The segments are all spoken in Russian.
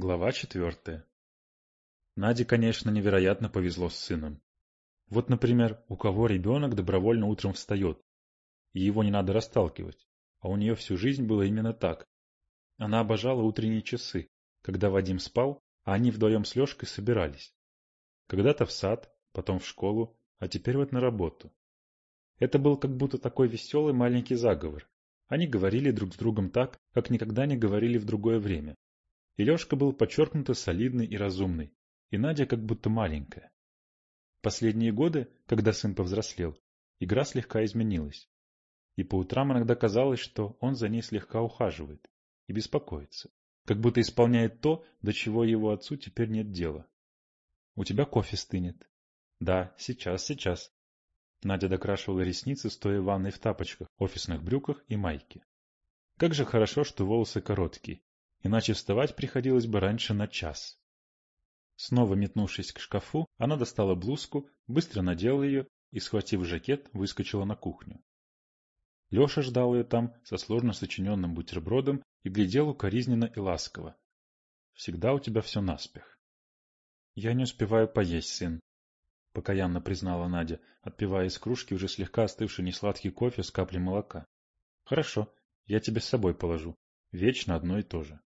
Глава четвертая. Наде, конечно, невероятно повезло с сыном. Вот, например, у кого ребенок добровольно утром встает, и его не надо расталкивать, а у нее всю жизнь было именно так. Она обожала утренние часы, когда Вадим спал, а они вдвоем с Лешкой собирались. Когда-то в сад, потом в школу, а теперь вот на работу. Это был как будто такой веселый маленький заговор. Они говорили друг с другом так, как никогда не говорили в другое время. И Лешка был подчеркнуто солидный и разумный, и Надя как будто маленькая. Последние годы, когда сын повзрослел, игра слегка изменилась. И по утрам иногда казалось, что он за ней слегка ухаживает и беспокоится, как будто исполняет то, до чего его отцу теперь нет дела. «У тебя кофе стынет». «Да, сейчас, сейчас», Надя докрашивала ресницы, стоя в ванной в тапочках, офисных брюках и майке. Как же хорошо, что волосы короткие, иначе вставать приходилось бы раньше на час. Снова метнувшись к шкафу, она достала блузку, быстро надела ее и, схватив жакет, выскочила на кухню. Леша ждал ее там со сложно сочиненным бутербродом и глядел укоризненно и ласково. «Всегда у тебя все наспех». «Я не успеваю поесть, сын», — покаянно признала Надя, отпивая из кружки уже слегка остывший несладкий кофе с каплей молока. — Хорошо, я тебе с собой положу. Вечно одно и то же.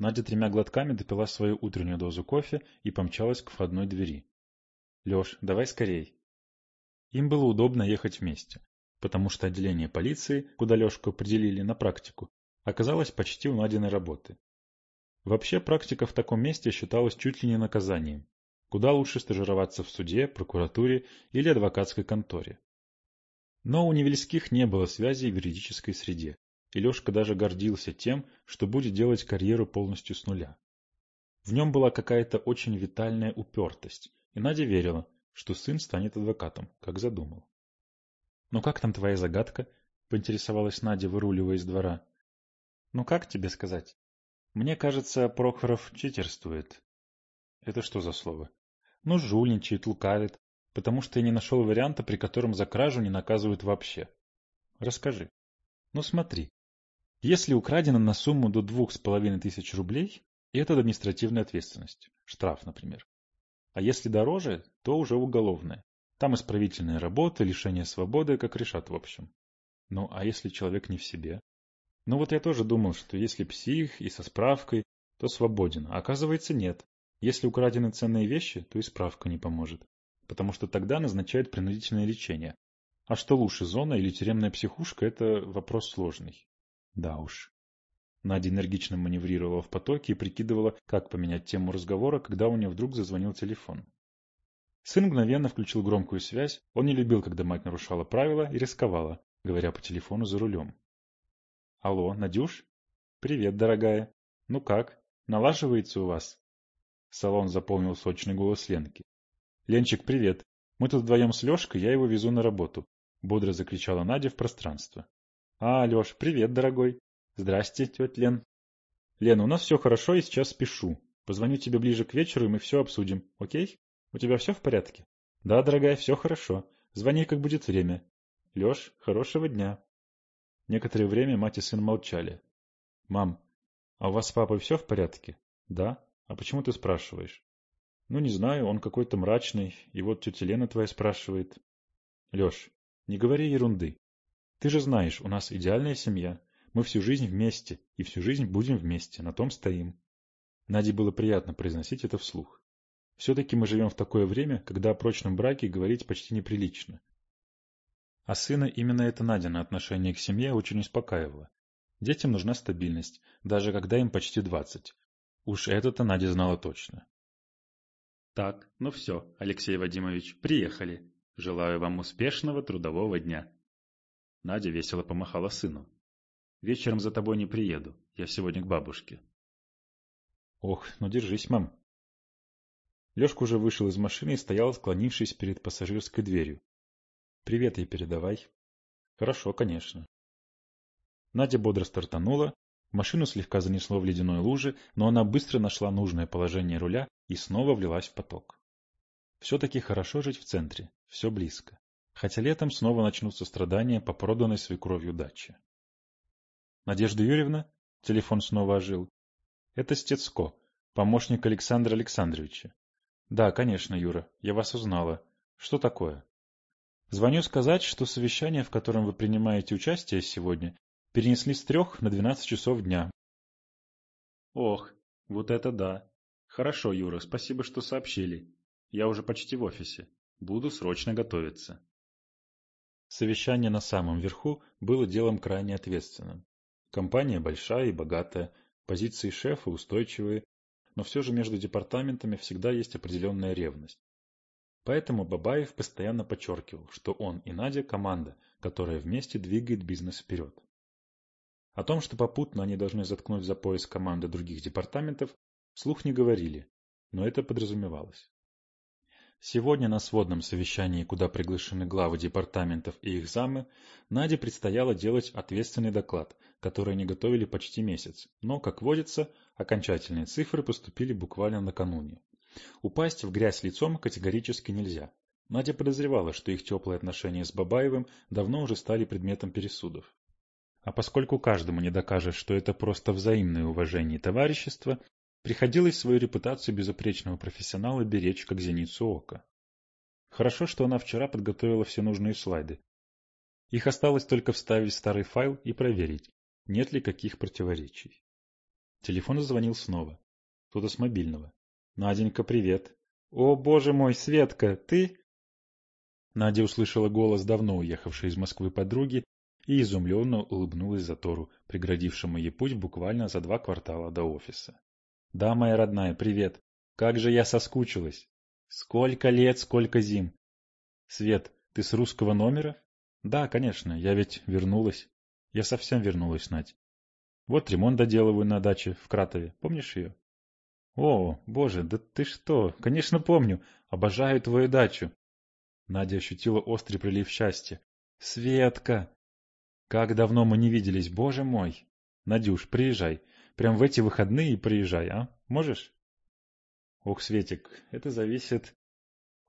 Надя тремя глотками допила свою утреннюю дозу кофе и помчалась к входной двери. — Леш, давай скорей. Им было удобно ехать вместе, потому что отделение полиции, куда Лешку определили на практику, оказалось почти у Надиной работы. Вообще практика в таком месте считалась чуть ли не наказанием, Куда лучше стажироваться в суде, прокуратуре или адвокатской конторе. Но у Невельских не было связи в юридической среде, и Лешка даже гордился тем, что будет делать карьеру полностью с нуля. В нем была какая-то очень витальная упертость, и Надя верила, что сын станет адвокатом, как задумал. «Ну как там твоя загадка?» — поинтересовалась Надя, выруливая из двора. «Ну как тебе сказать? Мне кажется, Прохоров читерствует». «Это что за слово?» Ну, жульничает, лукавит, потому что я не нашел варианта, при котором за кражу не наказывают вообще. Расскажи. Ну, смотри. Если украдено на сумму до двух с половиной тысяч рублей, это административная ответственность. Штраф, например. А если дороже, то уже уголовная. Там исправительная работа, лишение свободы, как решат в общем. Ну, а если человек не в себе? Ну вот я тоже думал, что если псих и со справкой, то свободен, а оказывается нет. Если украдены ценные вещи, то и справка не поможет, потому что тогда назначают принудительное лечение. А что лучше, зона или тюремная психушка – это вопрос сложный. Да уж. Надя энергично маневрировала в потоке и прикидывала, как поменять тему разговора, когда у нее вдруг зазвонил телефон. Сын мгновенно включил громкую связь, он не любил, когда мать нарушала правила и рисковала, говоря по телефону за рулем. «Алло, Надюш? Привет, дорогая. Ну как, налаживается у вас?» Салон заполнил сочный голос Ленки. «Ленчик, привет. Мы тут вдвоем с Лешкой, я его везу на работу», — бодро закричала Надя в пространство. «А, Леш, привет, дорогой. Здрасте, тетя Лен». «Лена, у нас все хорошо, и сейчас спешу. Позвоню тебе ближе к вечеру, и мы все обсудим, окей? У тебя все в порядке?» «Да, дорогая, все хорошо. Звони, как будет время. Леш, хорошего дня». Некоторое время мать и сын молчали. «Мам, а у вас с папой все в порядке?» «Да». А почему ты спрашиваешь? Ну, не знаю, он какой-то мрачный, и вот тетя Лена твоя спрашивает. Леш, не говори ерунды. Ты же знаешь, у нас идеальная семья. Мы всю жизнь вместе, и всю жизнь будем вместе, на том стоим. Наде было приятно произносить это вслух. Все-таки мы живем в такое время, когда о прочном браке говорить почти неприлично. А сына именно это Надя отношение к семье очень успокаивало. Детям нужна стабильность, даже когда им почти двадцать. Уж это-то Надя знала точно. Так, ну все, Алексей Вадимович, приехали. Желаю вам успешного трудового дня. Надя весело помахала сыну. Вечером за тобой не приеду, я сегодня к бабушке. Ох, ну держись, мам. Лешка уже вышел из машины и стоял, склонившись перед пассажирской дверью. Привет ей передавай. Хорошо, конечно. Надя бодро стартанула, Машину слегка занесло в ледяной луже, но она быстро нашла нужное положение руля и снова влилась в поток. Все-таки хорошо жить в центре, все близко. Хотя летом снова начнутся страдания по проданной свекровью даче. Надежда Юрьевна? Телефон снова ожил. Это Стецко. Помощник Александра Александровича. Да, конечно, Юра, я вас узнала. Что такое? Звоню сказать, что совещание, в котором вы принимаете участие сегодня, перенесли с трех на двенадцать часов дня. Ох, вот это да. Хорошо, Юра, спасибо, что сообщили. Я уже почти в офисе. Буду срочно готовиться. Совещание на самом верху было делом крайне ответственным. Компания большая и богатая, позиции шефа устойчивые, но все же между департаментами всегда есть определенная ревность. Поэтому Бабаев постоянно подчеркивал, что он и Надя – команда, которая вместе двигает бизнес вперед. О том, что попутно они должны заткнуть за пояс команды других департаментов, слух не говорили, но это подразумевалось. Сегодня на сводном совещании, куда приглашены главы департаментов и их замы, Наде предстояло делать ответственный доклад, который они готовили почти месяц, но, как водится, окончательные цифры поступили буквально накануне. Упасть в грязь лицом категорически нельзя. Надя подозревала, что их теплые отношения с Бабаевым давно уже стали предметом пересудов. А поскольку каждому не докажешь, что это просто взаимное уважение и товарищество, приходилось свою репутацию безупречного профессионала беречь как зеницу ока. Хорошо, что она вчера подготовила все нужные слайды. Их осталось только вставить в старый файл и проверить, нет ли каких противоречий. Телефон зазвонил снова. Кто-то с мобильного. «Наденька, привет!» «О, боже мой, Светка, ты...» Надя услышала голос давно уехавшей из Москвы подруги и изумленно улыбнулась Затору, преградившему ей путь буквально за два квартала до офиса. «Да, моя родная, привет! Как же я соскучилась! Сколько лет, сколько зим!» «Свет, ты с русского номера?» «Да, конечно, я ведь вернулась. Я совсем вернулась, Надь. Вот ремонт доделываю на даче в Кратове. Помнишь ее?» «О, боже, да ты что! Конечно помню! Обожаю твою дачу!» Надя ощутила острый прилив счастья. «Светка! Как давно мы не виделись, боже мой! Надюш, приезжай. Прям в эти выходные приезжай, а? Можешь?» «Ох, Светик, это зависит...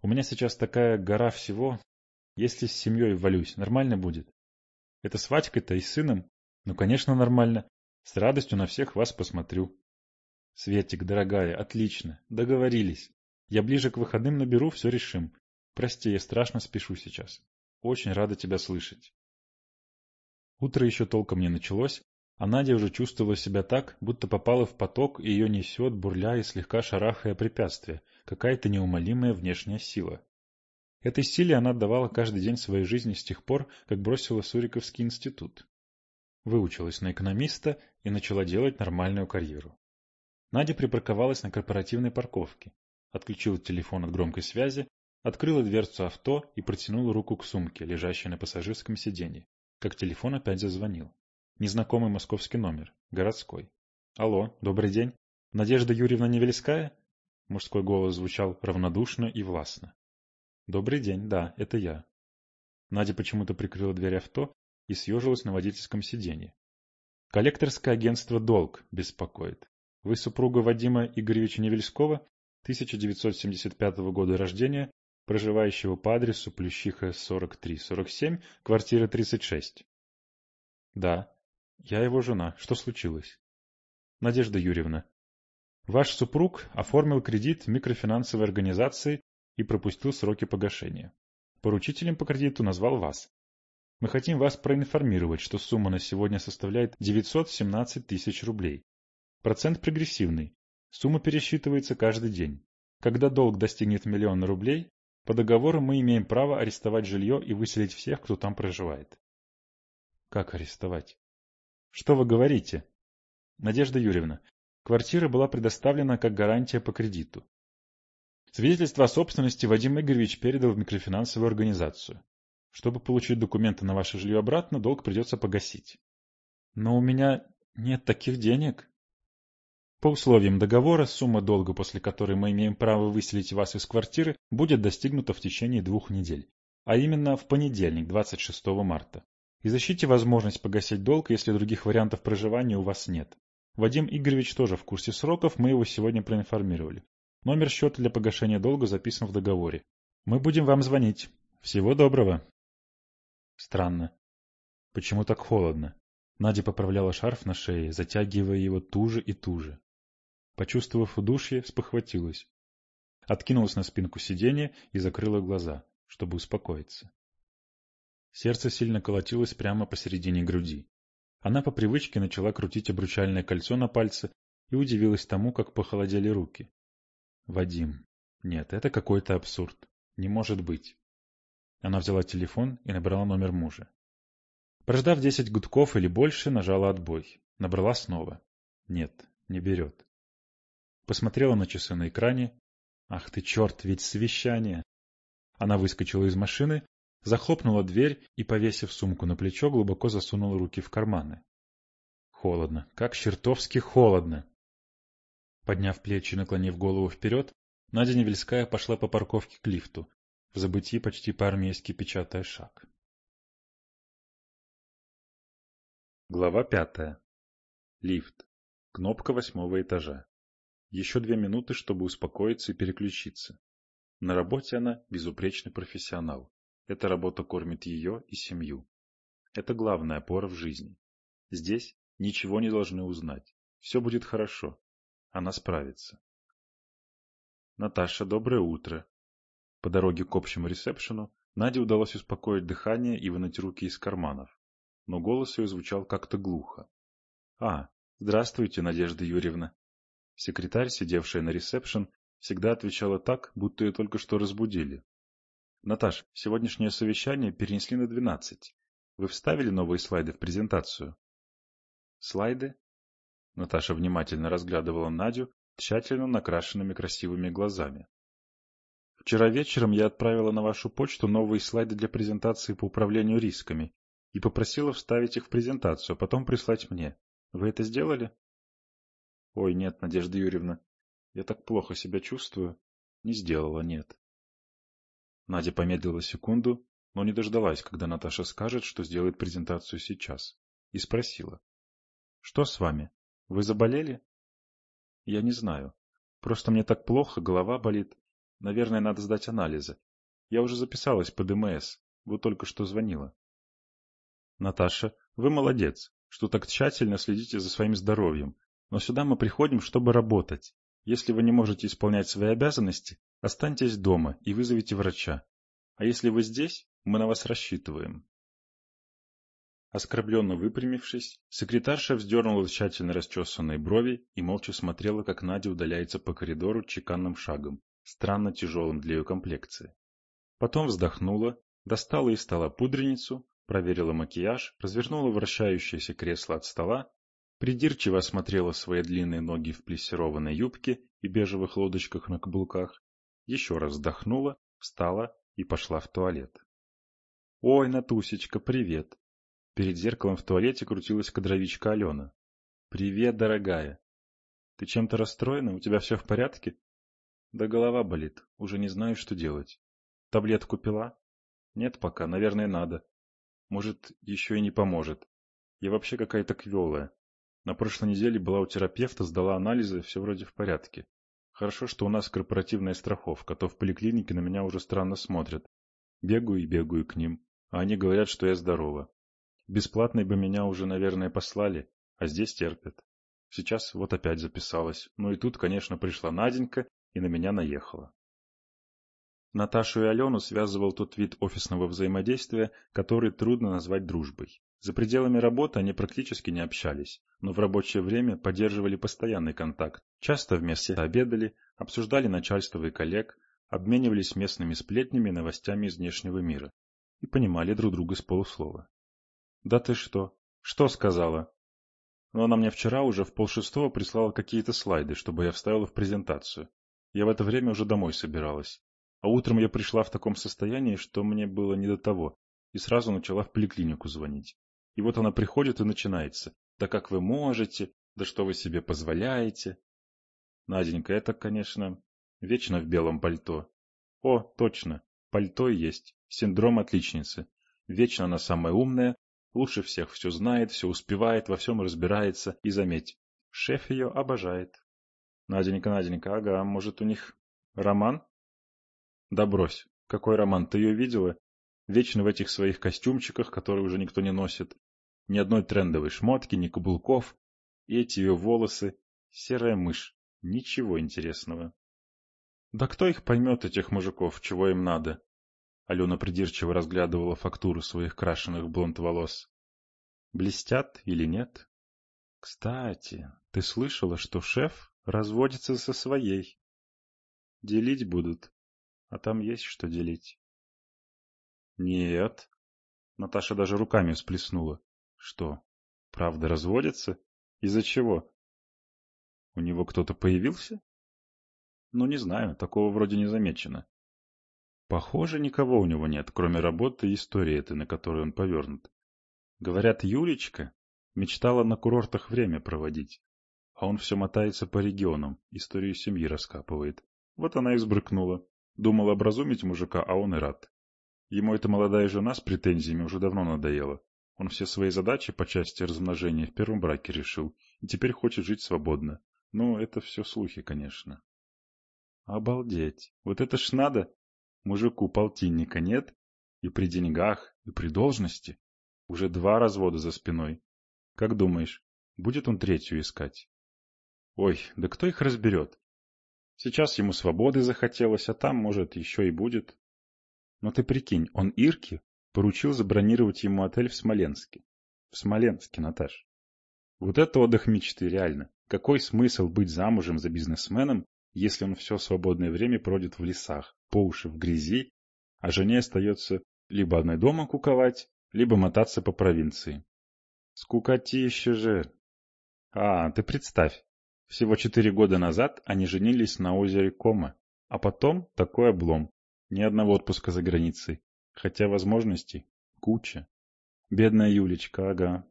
У меня сейчас такая гора всего. Если с семьей валюсь, нормально будет? Это с Вадькой-то и с сыном? Ну, конечно, нормально. С радостью на всех вас посмотрю. Светик, дорогая, отлично. Договорились. Я ближе к выходным наберу, все решим. Прости, я страшно спешу сейчас. Очень рада тебя слышать. Утро еще толком не началось, а Надя уже чувствовала себя так, будто попала в поток и ее несет, бурля и слегка шарахая препятствие, какая-то неумолимая внешняя сила. Этой силе она отдавала каждый день своей жизни с тех пор, как бросила Суриковский институт. Выучилась на экономиста и начала делать нормальную карьеру. Надя припарковалась на корпоративной парковке, отключила телефон от громкой связи, открыла дверцу авто и протянула руку к сумке, лежащей на пассажирском сиденье, как телефон опять зазвонил. Незнакомый московский номер, городской. «Алло, добрый день. Надежда Юрьевна Невельская?» Мужской голос звучал равнодушно и властно. «Добрый день, да, это я». Надя почему-то прикрыла дверь авто и съежилась на водительском сиденье. Коллекторское агентство «Долг» беспокоит. Вы супруга Вадима Игоревича Невельского, 1975 года рождения, проживающего по адресу Плющиха 43-47, квартира 36. Да, я его жена. Что случилось? Надежда Юрьевна. Ваш супруг оформил кредит микрофинансовой организации и пропустил сроки погашения. Поручителем по кредиту назвал вас. Мы хотим вас проинформировать, что сумма на сегодня составляет 917 тысяч рублей. Процент прогрессивный. Сумма пересчитывается каждый день. Когда долг достигнет миллиона рублей, по договору мы имеем право арестовать жилье и выселить всех, кто там проживает. Как арестовать? Что вы говорите? Надежда Юрьевна, квартира была предоставлена как гарантия по кредиту. Свидетельство о собственности Вадим Игоревич передал в микрофинансовую организацию. Чтобы получить документы на ваше жилье обратно, долг придется погасить. Но у меня нет таких денег. По условиям договора, сумма долга, после которой мы имеем право выселить вас из квартиры, будет достигнута в течение двух недель. А именно в понедельник, 26 марта. Изыщите возможность погасить долг, если других вариантов проживания у вас нет. Вадим Игоревич тоже в курсе сроков, мы его сегодня проинформировали. Номер счета для погашения долга записан в договоре. Мы будем вам звонить. Всего доброго. Странно. Почему так холодно? Надя поправляла шарф на шее, затягивая его туже и туже. Почувствовав удушье, спохватилась. Откинулась на спинку сиденья и закрыла глаза, чтобы успокоиться. Сердце сильно колотилось прямо посередине груди. Она по привычке начала крутить обручальное кольцо на пальце и удивилась тому, как похолодели руки. Вадим. Нет, это какой-то абсурд. Не может быть. Она взяла телефон и набрала номер мужа. Прождав десять гудков или больше, нажала отбой. Набрала снова. Нет, не берет. Посмотрела на часы на экране. Ах ты черт, ведь совещание! Она выскочила из машины, захлопнула дверь и, повесив сумку на плечо, глубоко засунула руки в карманы. Холодно, как чертовски холодно! Подняв плечи и наклонив голову вперед, Надя Невельская пошла по парковке к лифту, в забытии почти по-армейски печатая шаг. Глава пятая. Лифт. Кнопка восьмого этажа. Еще две минуты, чтобы успокоиться и переключиться. На работе она безупречный профессионал. Эта работа кормит ее и семью. Это главная опора в жизни. Здесь ничего не должны узнать. Все будет хорошо. Она справится. Наташа, доброе утро. По дороге к общему ресепшену Наде удалось успокоить дыхание и вынуть руки из карманов. Но голос ее звучал как-то глухо. А, здравствуйте, Надежда Юрьевна. Секретарь, сидевшая на ресепшн, всегда отвечала так, будто ее только что разбудили. Наташ, сегодняшнее совещание перенесли на двенадцать. Вы вставили новые слайды в презентацию? Слайды? Наташа внимательно разглядывала Надю тщательно накрашенными красивыми глазами. Вчера вечером я отправила на вашу почту новые слайды для презентации по управлению рисками и попросила вставить их в презентацию, а потом прислать мне. Вы это сделали? Ой, нет, Надежда Юрьевна, я так плохо себя чувствую. Не сделала, нет. Надя помедлила секунду, но не дождалась, когда Наташа скажет, что сделает презентацию сейчас, и спросила. Что с вами? Вы заболели? Я не знаю. Просто мне так плохо, голова болит. Наверное, надо сдать анализы. Я уже записалась по ДМС. Вы только что звонила. Наташа, вы молодец, что так тщательно следите за своим здоровьем. Но сюда мы приходим, чтобы работать. Если вы не можете исполнять свои обязанности, останьтесь дома и вызовите врача. А если вы здесь, мы на вас рассчитываем. Оскорбленно выпрямившись, секретарша вздернула тщательно расчесанные брови и молча смотрела, как Надя удаляется по коридору чеканным шагом, странно тяжелым для ее комплекции. Потом вздохнула, достала из стола пудреницу, проверила макияж, развернула вращающееся кресло от стола, придирчиво осмотрела свои длинные ноги в плессированной юбке и бежевых лодочках на каблуках, еще раз вздохнула, встала и пошла в туалет. «Ой, Натусечка, привет!» Перед зеркалом в туалете крутилась кадровичка Алена. «Привет, дорогая!» «Ты чем-то расстроена? У тебя все в порядке?» «Да голова болит. Уже не знаю, что делать. Таблетку пила?» «Нет пока. Наверное, надо. Может, еще и не поможет. Я вообще какая-то квелая. На прошлой неделе была у терапевта, сдала анализы, все вроде в порядке. Хорошо, что у нас корпоративная страховка, а то в поликлинике на меня уже странно смотрят. Бегаю и бегаю к ним, а они говорят, что я здорова. Бесплатной бы меня уже, наверное, послали, а здесь терпят. Сейчас вот опять записалась. Ну и тут, конечно, пришла Наденька и на меня наехала. Наташу и Алену связывал тот вид офисного взаимодействия, который трудно назвать дружбой. За пределами работы они практически не общались, но в рабочее время поддерживали постоянный контакт. Часто вместе обедали, обсуждали начальство и коллег, обменивались местными сплетнями и новостями из внешнего мира и понимали друг друга с полуслова. Да ты что? Что сказала? Но она мне вчера уже в полшестого прислала какие-то слайды, чтобы я вставила в презентацию. Я в это время уже домой собиралась. А утром я пришла в таком состоянии, что мне было не до того, и сразу начала в поликлинику звонить. И вот она приходит и начинается. Да как вы можете? Да что вы себе позволяете? Наденька, это, конечно, вечно в белом пальто. О, точно, пальто есть. Синдром отличницы. Вечно она самая умная, Лучше всех все знает, все успевает, во всем разбирается. И заметь, шеф ее обожает. Наденька, Наденька, ага, может у них роман? Да брось, какой роман, ты ее видела? Вечно в этих своих костюмчиках, которые уже никто не носит. Ни одной трендовой шмотки, ни каблуков. И эти ее волосы. Серая мышь. Ничего интересного. Да кто их поймет, этих мужиков, чего им надо? Алена придирчиво разглядывала фактуру своих крашеных блонд волос. Блестят или нет? Кстати, ты слышала, что шеф разводится со своей? Делить будут, а там есть что делить. Нет. Наташа даже руками всплеснула. Что, правда разводится? Из-за чего? У него кто-то появился? Ну, не знаю, такого вроде не замечено. Похоже, никого у него нет, кроме работы и истории этой, на которую он повернут. Говорят, Юлечка мечтала на курортах время проводить, а он все мотается по регионам, историю семьи раскапывает. Вот она и взбрыкнула. Думал образумить мужика, а он и рад. Ему эта молодая жена с претензиями уже давно надоела. Он все свои задачи по части размножения в первом браке решил, и теперь хочет жить свободно. Ну, это все слухи, конечно. Обалдеть. Вот это ж надо Мужику полтинника нет, и при деньгах, и при должности. Уже два развода за спиной. Как думаешь, будет он третью искать? Ой, да кто их разберет? Сейчас ему свободы захотелось, а там, может, еще и будет. Но ты прикинь, он Ирке поручил забронировать ему отель в Смоленске. В Смоленске, Наташ. Вот это отдых мечты, реально. Какой смысл быть замужем за бизнесменом, если он все свободное время проводит в лесах, по уши в грязи, а жене остается либо одной дома куковать, либо мотаться по провинции. Скукотища же. А, ты представь, всего четыре года назад они женились на озере Кома, а потом такой облом. Ни одного отпуска за границей, хотя возможностей куча. Бедная Юлечка, ага.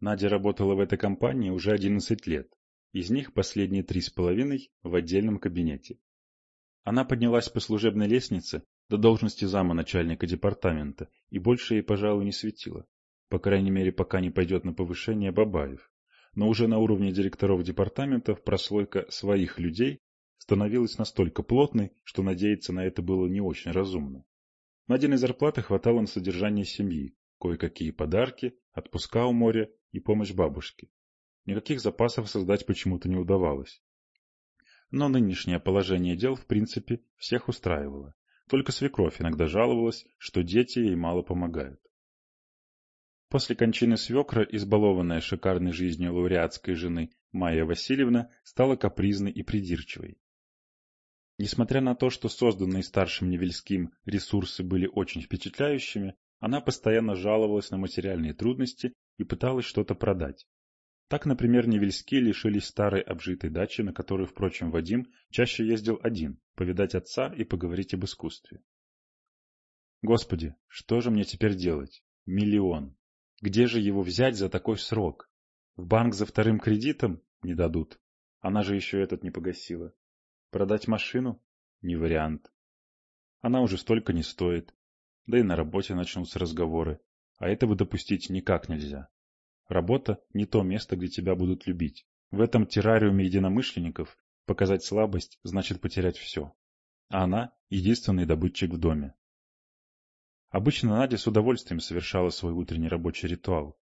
Надя работала в этой компании уже 11 лет, из них последние три с половиной в отдельном кабинете. Она поднялась по служебной лестнице до должности зама начальника департамента и больше ей, пожалуй, не светило. По крайней мере, пока не пойдет на повышение Бабаев. Но уже на уровне директоров департаментов прослойка своих людей становилась настолько плотной, что надеяться на это было не очень разумно. Надиной зарплаты хватало на содержание семьи, кое-какие подарки, отпуска у моря и помощь бабушке. Никаких запасов создать почему-то не удавалось. Но нынешнее положение дел, в принципе, всех устраивало. Только свекровь иногда жаловалась, что дети ей мало помогают. После кончины свекра, избалованная шикарной жизнью лауреатской жены Майя Васильевна, стала капризной и придирчивой. Несмотря на то, что созданные старшим Невельским ресурсы были очень впечатляющими, она постоянно жаловалась на материальные трудности и пыталась что-то продать. Так, например, Невельские лишились старой обжитой дачи, на которую, впрочем, Вадим чаще ездил один, повидать отца и поговорить об искусстве. Господи, что же мне теперь делать? Миллион. Где же его взять за такой срок? В банк за вторым кредитом не дадут. Она же еще этот не погасила. Продать машину? Не вариант. Она уже столько не стоит. Да и на работе начнутся разговоры. А этого допустить никак нельзя. Работа – не то место, где тебя будут любить. В этом террариуме единомышленников показать слабость значит потерять все. А она – единственный добытчик в доме. Обычно Надя с удовольствием совершала свой утренний рабочий ритуал.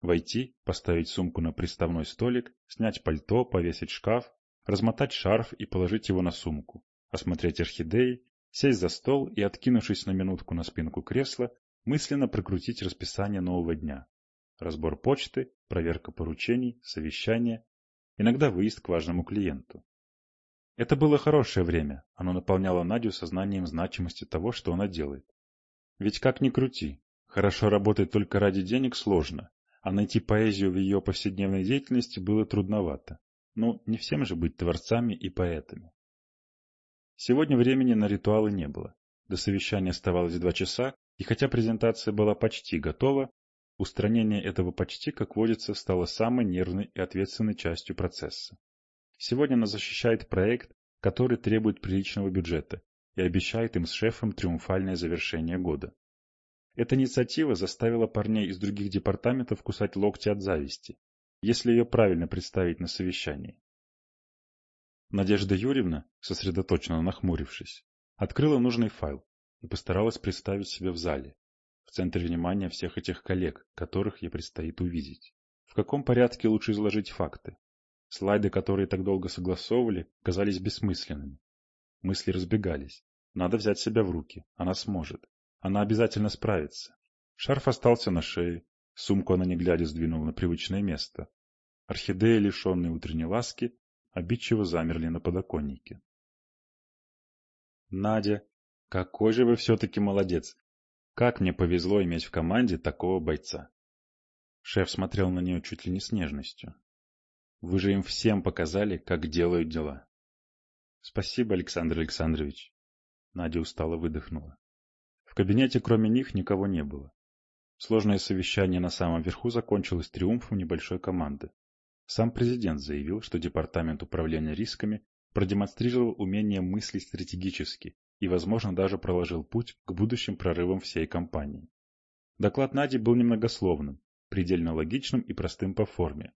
Войти, поставить сумку на приставной столик, снять пальто, повесить шкаф, размотать шарф и положить его на сумку, осмотреть орхидеи, сесть за стол и, откинувшись на минутку на спинку кресла, мысленно прокрутить расписание нового дня. Разбор почты, проверка поручений, совещания, иногда выезд к важному клиенту. Это было хорошее время, оно наполняло Надю сознанием значимости того, что она делает. Ведь как ни крути, хорошо работать только ради денег сложно, а найти поэзию в ее повседневной деятельности было трудновато. Ну, не всем же быть творцами и поэтами. Сегодня времени на ритуалы не было. До совещания оставалось два часа, и хотя презентация была почти готова, Устранение этого почти, как водится, стало самой нервной и ответственной частью процесса. Сегодня она защищает проект, который требует приличного бюджета и обещает им с шефом триумфальное завершение года. Эта инициатива заставила парней из других департаментов кусать локти от зависти, если ее правильно представить на совещании. Надежда Юрьевна, сосредоточенно нахмурившись, открыла нужный файл и постаралась представить себя в зале, в центре внимания всех этих коллег, которых ей предстоит увидеть. В каком порядке лучше изложить факты? Слайды, которые так долго согласовывали, казались бессмысленными. Мысли разбегались. Надо взять себя в руки. Она сможет. Она обязательно справится. Шарф остался на шее. Сумку она не глядя сдвинула на привычное место. Орхидеи, лишенные утренней ласки, обидчиво замерли на подоконнике. Надя, какой же вы все-таки молодец! Как мне повезло иметь в команде такого бойца! Шеф смотрел на нее чуть ли не с нежностью. Вы же им всем показали, как делают дела. Спасибо, Александр Александрович. Надя устало выдохнула. В кабинете кроме них никого не было. Сложное совещание на самом верху закончилось триумфом небольшой команды. Сам президент заявил, что Департамент управления рисками продемонстрировал умение мыслить стратегически и, возможно, даже проложил путь к будущим прорывам всей компании. Доклад Нади был немногословным, предельно логичным и простым по форме,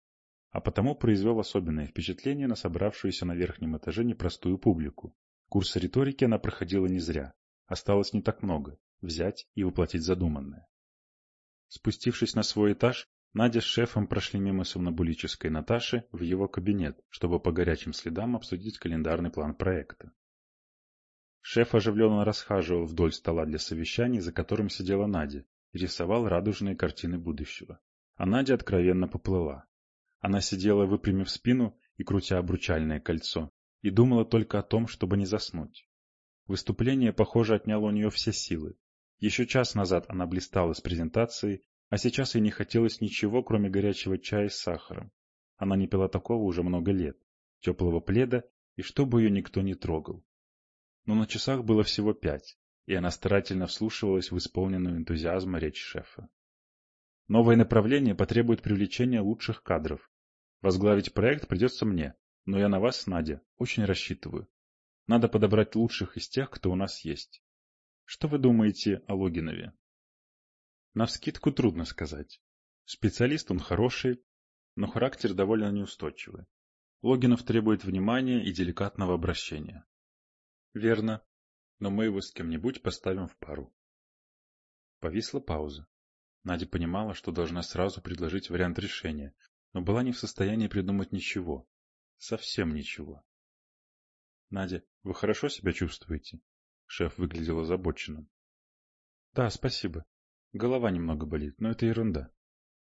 а потому произвел особенное впечатление на собравшуюся на верхнем этаже непростую публику. Курс риторики она проходила не зря. Осталось не так много – взять и воплотить задуманное. Спустившись на свой этаж, Надя с шефом прошли мимо сомнобулической Наташи в его кабинет, чтобы по горячим следам обсудить календарный план проекта. Шеф оживленно расхаживал вдоль стола для совещаний, за которым сидела Надя, и рисовал радужные картины будущего. А Надя откровенно поплыла. Она сидела, выпрямив спину и крутя обручальное кольцо, и думала только о том, чтобы не заснуть. Выступление, похоже, отняло у нее все силы. Еще час назад она блистала с презентацией, а сейчас ей не хотелось ничего, кроме горячего чая с сахаром. Она не пила такого уже много лет, теплого пледа, и чтобы ее никто не трогал. Но на часах было всего пять, и она старательно вслушивалась в исполненную энтузиазма речь шефа. Новое направление потребует привлечения лучших кадров. Возглавить проект придется мне, но я на вас, Надя, очень рассчитываю. Надо подобрать лучших из тех, кто у нас есть. Что вы думаете о Логинове? Навскидку трудно сказать. Специалист он хороший, но характер довольно неустойчивый. Логинов требует внимания и деликатного обращения. Верно, но мы его с кем-нибудь поставим в пару. Повисла пауза. Надя понимала, что должна сразу предложить вариант решения, но была не в состоянии придумать ничего. Совсем ничего. «Надя, вы хорошо себя чувствуете?» Шеф выглядел озабоченным. «Да, спасибо. Голова немного болит, но это ерунда».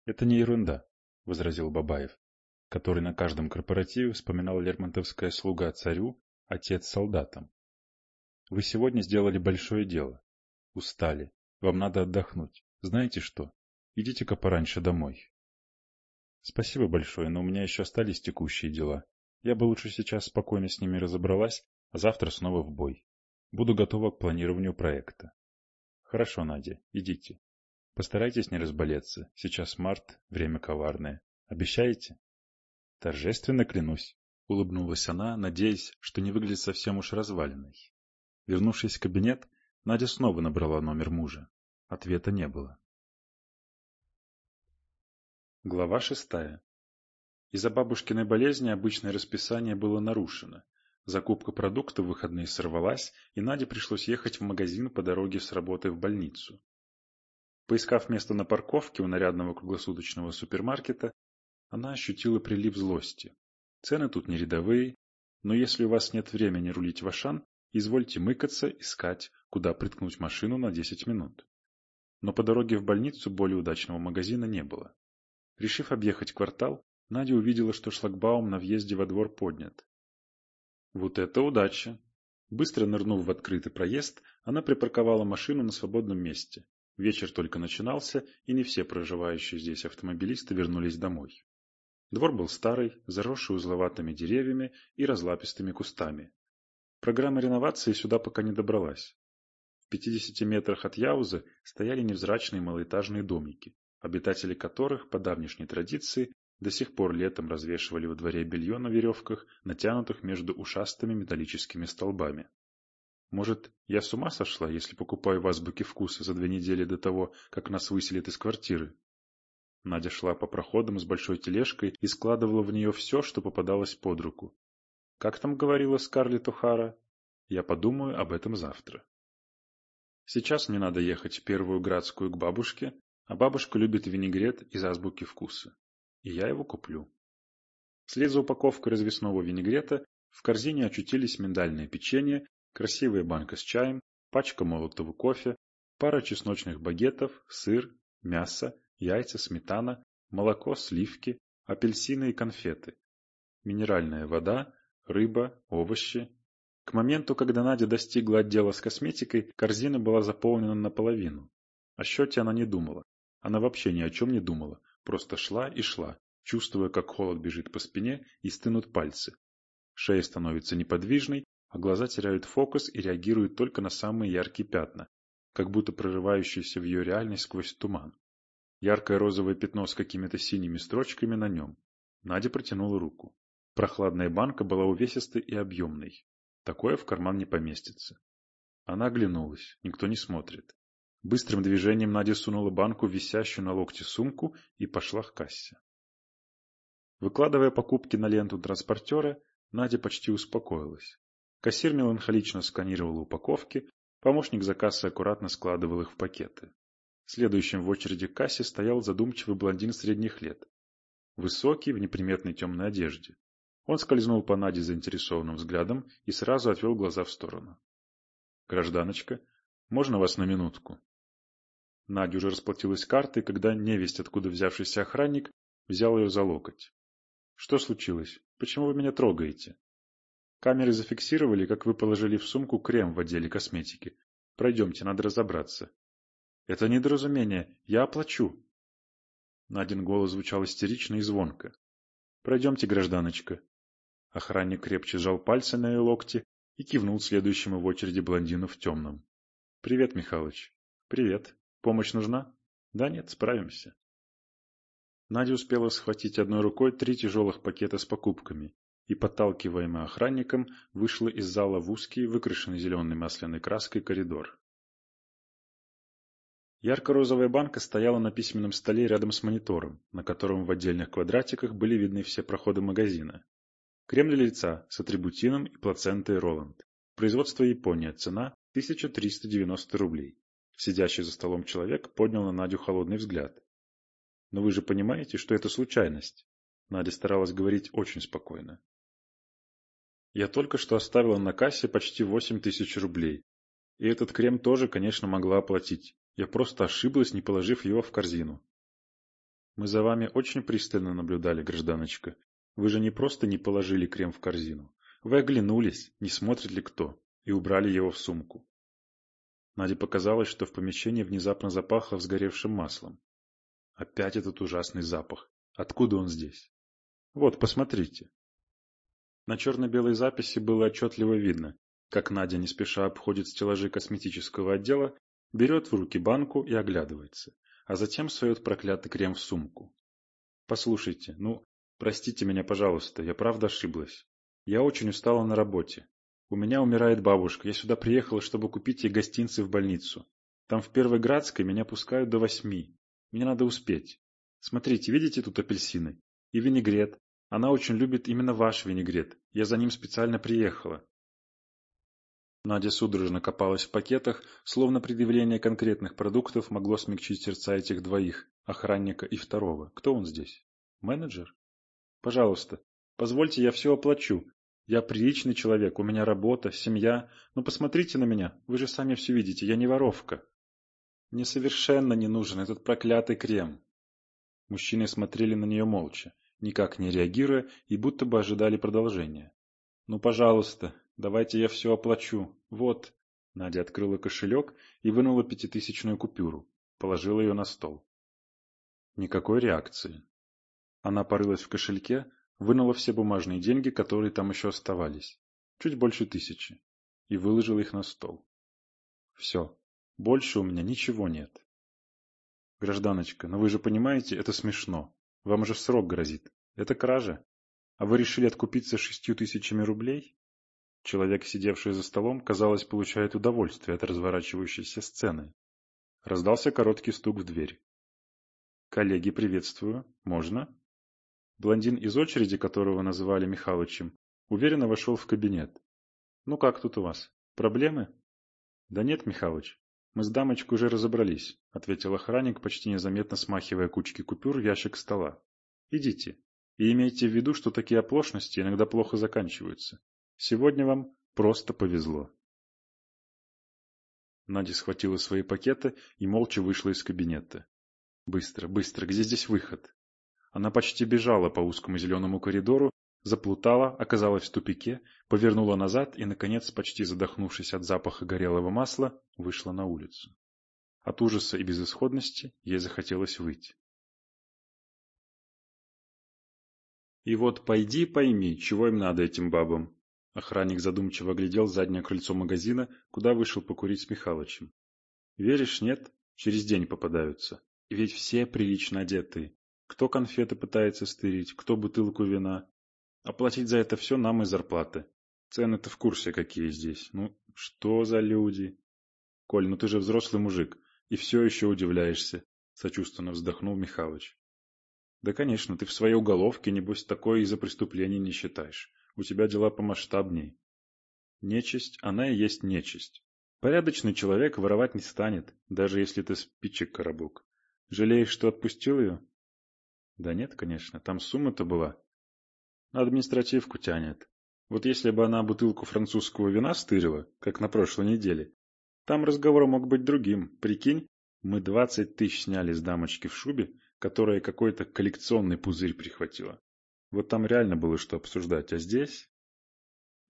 «Это не ерунда», — возразил Бабаев, который на каждом корпоративе вспоминал лермонтовская слуга царю, отец солдатам. «Вы сегодня сделали большое дело. Устали. Вам надо отдохнуть. Знаете что? Идите-ка пораньше домой. Спасибо большое, но у меня еще остались текущие дела. Я бы лучше сейчас спокойно с ними разобралась, а завтра снова в бой. Буду готова к планированию проекта. Хорошо, Надя, идите. Постарайтесь не разболеться. Сейчас март, время коварное. Обещаете? Торжественно клянусь. Улыбнулась она, надеясь, что не выглядит совсем уж разваленной. Вернувшись в кабинет, Надя снова набрала номер мужа. Ответа не было. Глава шестая. Из-за бабушкиной болезни обычное расписание было нарушено. Закупка продуктов в выходные сорвалась, и Наде пришлось ехать в магазин по дороге с работы в больницу. Поискав место на парковке у нарядного круглосуточного супермаркета, она ощутила прилив злости. Цены тут не рядовые, но если у вас нет времени рулить в Ашан, извольте мыкаться, искать, куда приткнуть машину на 10 минут но по дороге в больницу более удачного магазина не было. Решив объехать квартал, Надя увидела, что шлагбаум на въезде во двор поднят. Вот это удача! Быстро нырнув в открытый проезд, она припарковала машину на свободном месте. Вечер только начинался, и не все проживающие здесь автомобилисты вернулись домой. Двор был старый, заросший узловатыми деревьями и разлапистыми кустами. Программа реновации сюда пока не добралась. 50 метрах от Яузы стояли невзрачные малоэтажные домики, обитатели которых, по давнишней традиции, до сих пор летом развешивали во дворе белье на веревках, натянутых между ушастыми металлическими столбами. Может, я с ума сошла, если покупаю в азбуке вкуса за две недели до того, как нас выселят из квартиры? Надя шла по проходам с большой тележкой и складывала в нее все, что попадалось под руку. Как там говорила Скарлетт О'Хара? Я подумаю об этом завтра. Сейчас мне надо ехать в Первую Градскую к бабушке, а бабушка любит винегрет из азбуки вкуса. И я его куплю. Вслед за упаковкой развесного винегрета в корзине очутились миндальное печенье, красивая банка с чаем, пачка молотого кофе, пара чесночных багетов, сыр, мясо, яйца, сметана, молоко, сливки, апельсины и конфеты, минеральная вода, рыба, овощи. К моменту, когда Надя достигла отдела с косметикой, корзина была заполнена наполовину. О счете она не думала. Она вообще ни о чем не думала, просто шла и шла, чувствуя, как холод бежит по спине и стынут пальцы. Шея становится неподвижной, а глаза теряют фокус и реагируют только на самые яркие пятна, как будто прорывающиеся в ее реальность сквозь туман. Яркое розовое пятно с какими-то синими строчками на нем. Надя протянула руку. Прохладная банка была увесистой и объемной. Такое в карман не поместится. Она оглянулась. Никто не смотрит. Быстрым движением Надя сунула банку висящую на локте сумку и пошла к кассе. Выкладывая покупки на ленту транспортера, Надя почти успокоилась. Кассир меланхолично сканировал упаковки, помощник за кассой аккуратно складывал их в пакеты. Следующим в очереди к кассе стоял задумчивый блондин средних лет. Высокий, в неприметной темной одежде. Он скользнул по Наде заинтересованным взглядом и сразу отвел глаза в сторону. «Гражданочка, можно вас на минутку?» Надя уже расплатилась картой, когда невесть, откуда взявшийся охранник, взял ее за локоть. «Что случилось? Почему вы меня трогаете?» «Камеры зафиксировали, как вы положили в сумку крем в отделе косметики. Пройдемте, надо разобраться». «Это недоразумение. Я оплачу». Надин голос звучал истерично и звонко. «Пройдемте, гражданочка. Охранник крепче сжал пальцы на ее локте и кивнул следующему в очереди блондину в темном. «Привет, Михалыч». «Привет. Помощь нужна?» «Да нет, справимся». Надя успела схватить одной рукой три тяжелых пакета с покупками и, подталкиваемая охранником, вышла из зала в узкий, выкрашенный зеленой масляной краской коридор. Ярко-розовая банка стояла на письменном столе рядом с монитором, на котором в отдельных квадратиках были видны все проходы магазина. Крем для лица с атрибутином и плацентой Роланд. Производство Япония. Цена 1390 рублей. Сидящий за столом человек поднял на Надю холодный взгляд. Но вы же понимаете, что это случайность. Надя старалась говорить очень спокойно. Я только что оставила на кассе почти 8 тысяч рублей. И этот крем тоже, конечно, могла оплатить. Я просто ошиблась, не положив его в корзину. Мы за вами очень пристально наблюдали, гражданочка, вы же не просто не положили крем в корзину. Вы оглянулись, не смотрит ли кто, и убрали его в сумку. Наде показалось, что в помещении внезапно запахло сгоревшим маслом. Опять этот ужасный запах. Откуда он здесь? Вот, посмотрите. На черно-белой записи было отчетливо видно, как Надя не спеша обходит стеллажи косметического отдела, берет в руки банку и оглядывается, а затем сует проклятый крем в сумку. Послушайте, ну, Простите меня, пожалуйста, я правда ошиблась. Я очень устала на работе. У меня умирает бабушка, я сюда приехала, чтобы купить ей гостинцы в больницу. Там в Первой Градской меня пускают до восьми. Мне надо успеть. Смотрите, видите тут апельсины? И винегрет. Она очень любит именно ваш винегрет. Я за ним специально приехала. Надя судорожно копалась в пакетах, словно предъявление конкретных продуктов могло смягчить сердца этих двоих, охранника и второго. Кто он здесь? Менеджер? Пожалуйста, позвольте, я все оплачу. Я приличный человек, у меня работа, семья. Но посмотрите на меня, вы же сами все видите, я не воровка. Мне совершенно не нужен этот проклятый крем. Мужчины смотрели на нее молча, никак не реагируя и будто бы ожидали продолжения. «Ну, пожалуйста, давайте я все оплачу. Вот». Надя открыла кошелек и вынула пятитысячную купюру, положила ее на стол. Никакой реакции. Она порылась в кошельке, вынула все бумажные деньги, которые там еще оставались. Чуть больше тысячи. И выложила их на стол. Все. Больше у меня ничего нет. Гражданочка, но вы же понимаете, это смешно. Вам же срок грозит. Это кража. А вы решили откупиться шестью тысячами рублей? Человек, сидевший за столом, казалось, получает удовольствие от разворачивающейся сцены. Раздался короткий стук в дверь. «Коллеги, приветствую. Можно?» Блондин из очереди, которого называли Михалычем, уверенно вошел в кабинет. «Ну как тут у вас? Проблемы?» «Да нет, Михалыч, мы с дамочкой уже разобрались», — ответил охранник, почти незаметно смахивая кучки купюр в ящик стола. «Идите. И имейте в виду, что такие оплошности иногда плохо заканчиваются. Сегодня вам просто повезло. Надя схватила свои пакеты и молча вышла из кабинета. Быстро, быстро, где здесь выход? Она почти бежала по узкому зеленому коридору, заплутала, оказалась в тупике, повернула назад и, наконец, почти задохнувшись от запаха горелого масла, вышла на улицу. От ужаса и безысходности ей захотелось выйти. И вот пойди пойми, чего им надо этим бабам. Охранник задумчиво глядел заднее крыльцо магазина, куда вышел покурить с Михалычем. Веришь, нет? Через день попадаются. Ведь все прилично одетые. Кто конфеты пытается стырить, кто бутылку вина. Оплатить за это все нам из зарплаты. Цены-то в курсе какие здесь. Ну, что за люди? Коль, ну ты же взрослый мужик, и все еще удивляешься, сочувственно вздохнул Михалыч. Да, конечно, ты в своей уголовке, небось, такое из-за преступлений не считаешь. У тебя дела помасштабней. Нечисть, она и есть нечисть. Порядочный человек воровать не станет, даже если ты спичек коробок. Жалеешь, что отпустил ее? Да нет, конечно, там сумма-то была. На административку тянет. Вот если бы она бутылку французского вина стырила, как на прошлой неделе, там разговор мог быть другим. Прикинь, мы двадцать тысяч сняли с дамочки в шубе, которая какой-то коллекционный пузырь прихватила. Вот там реально было что обсуждать, а здесь...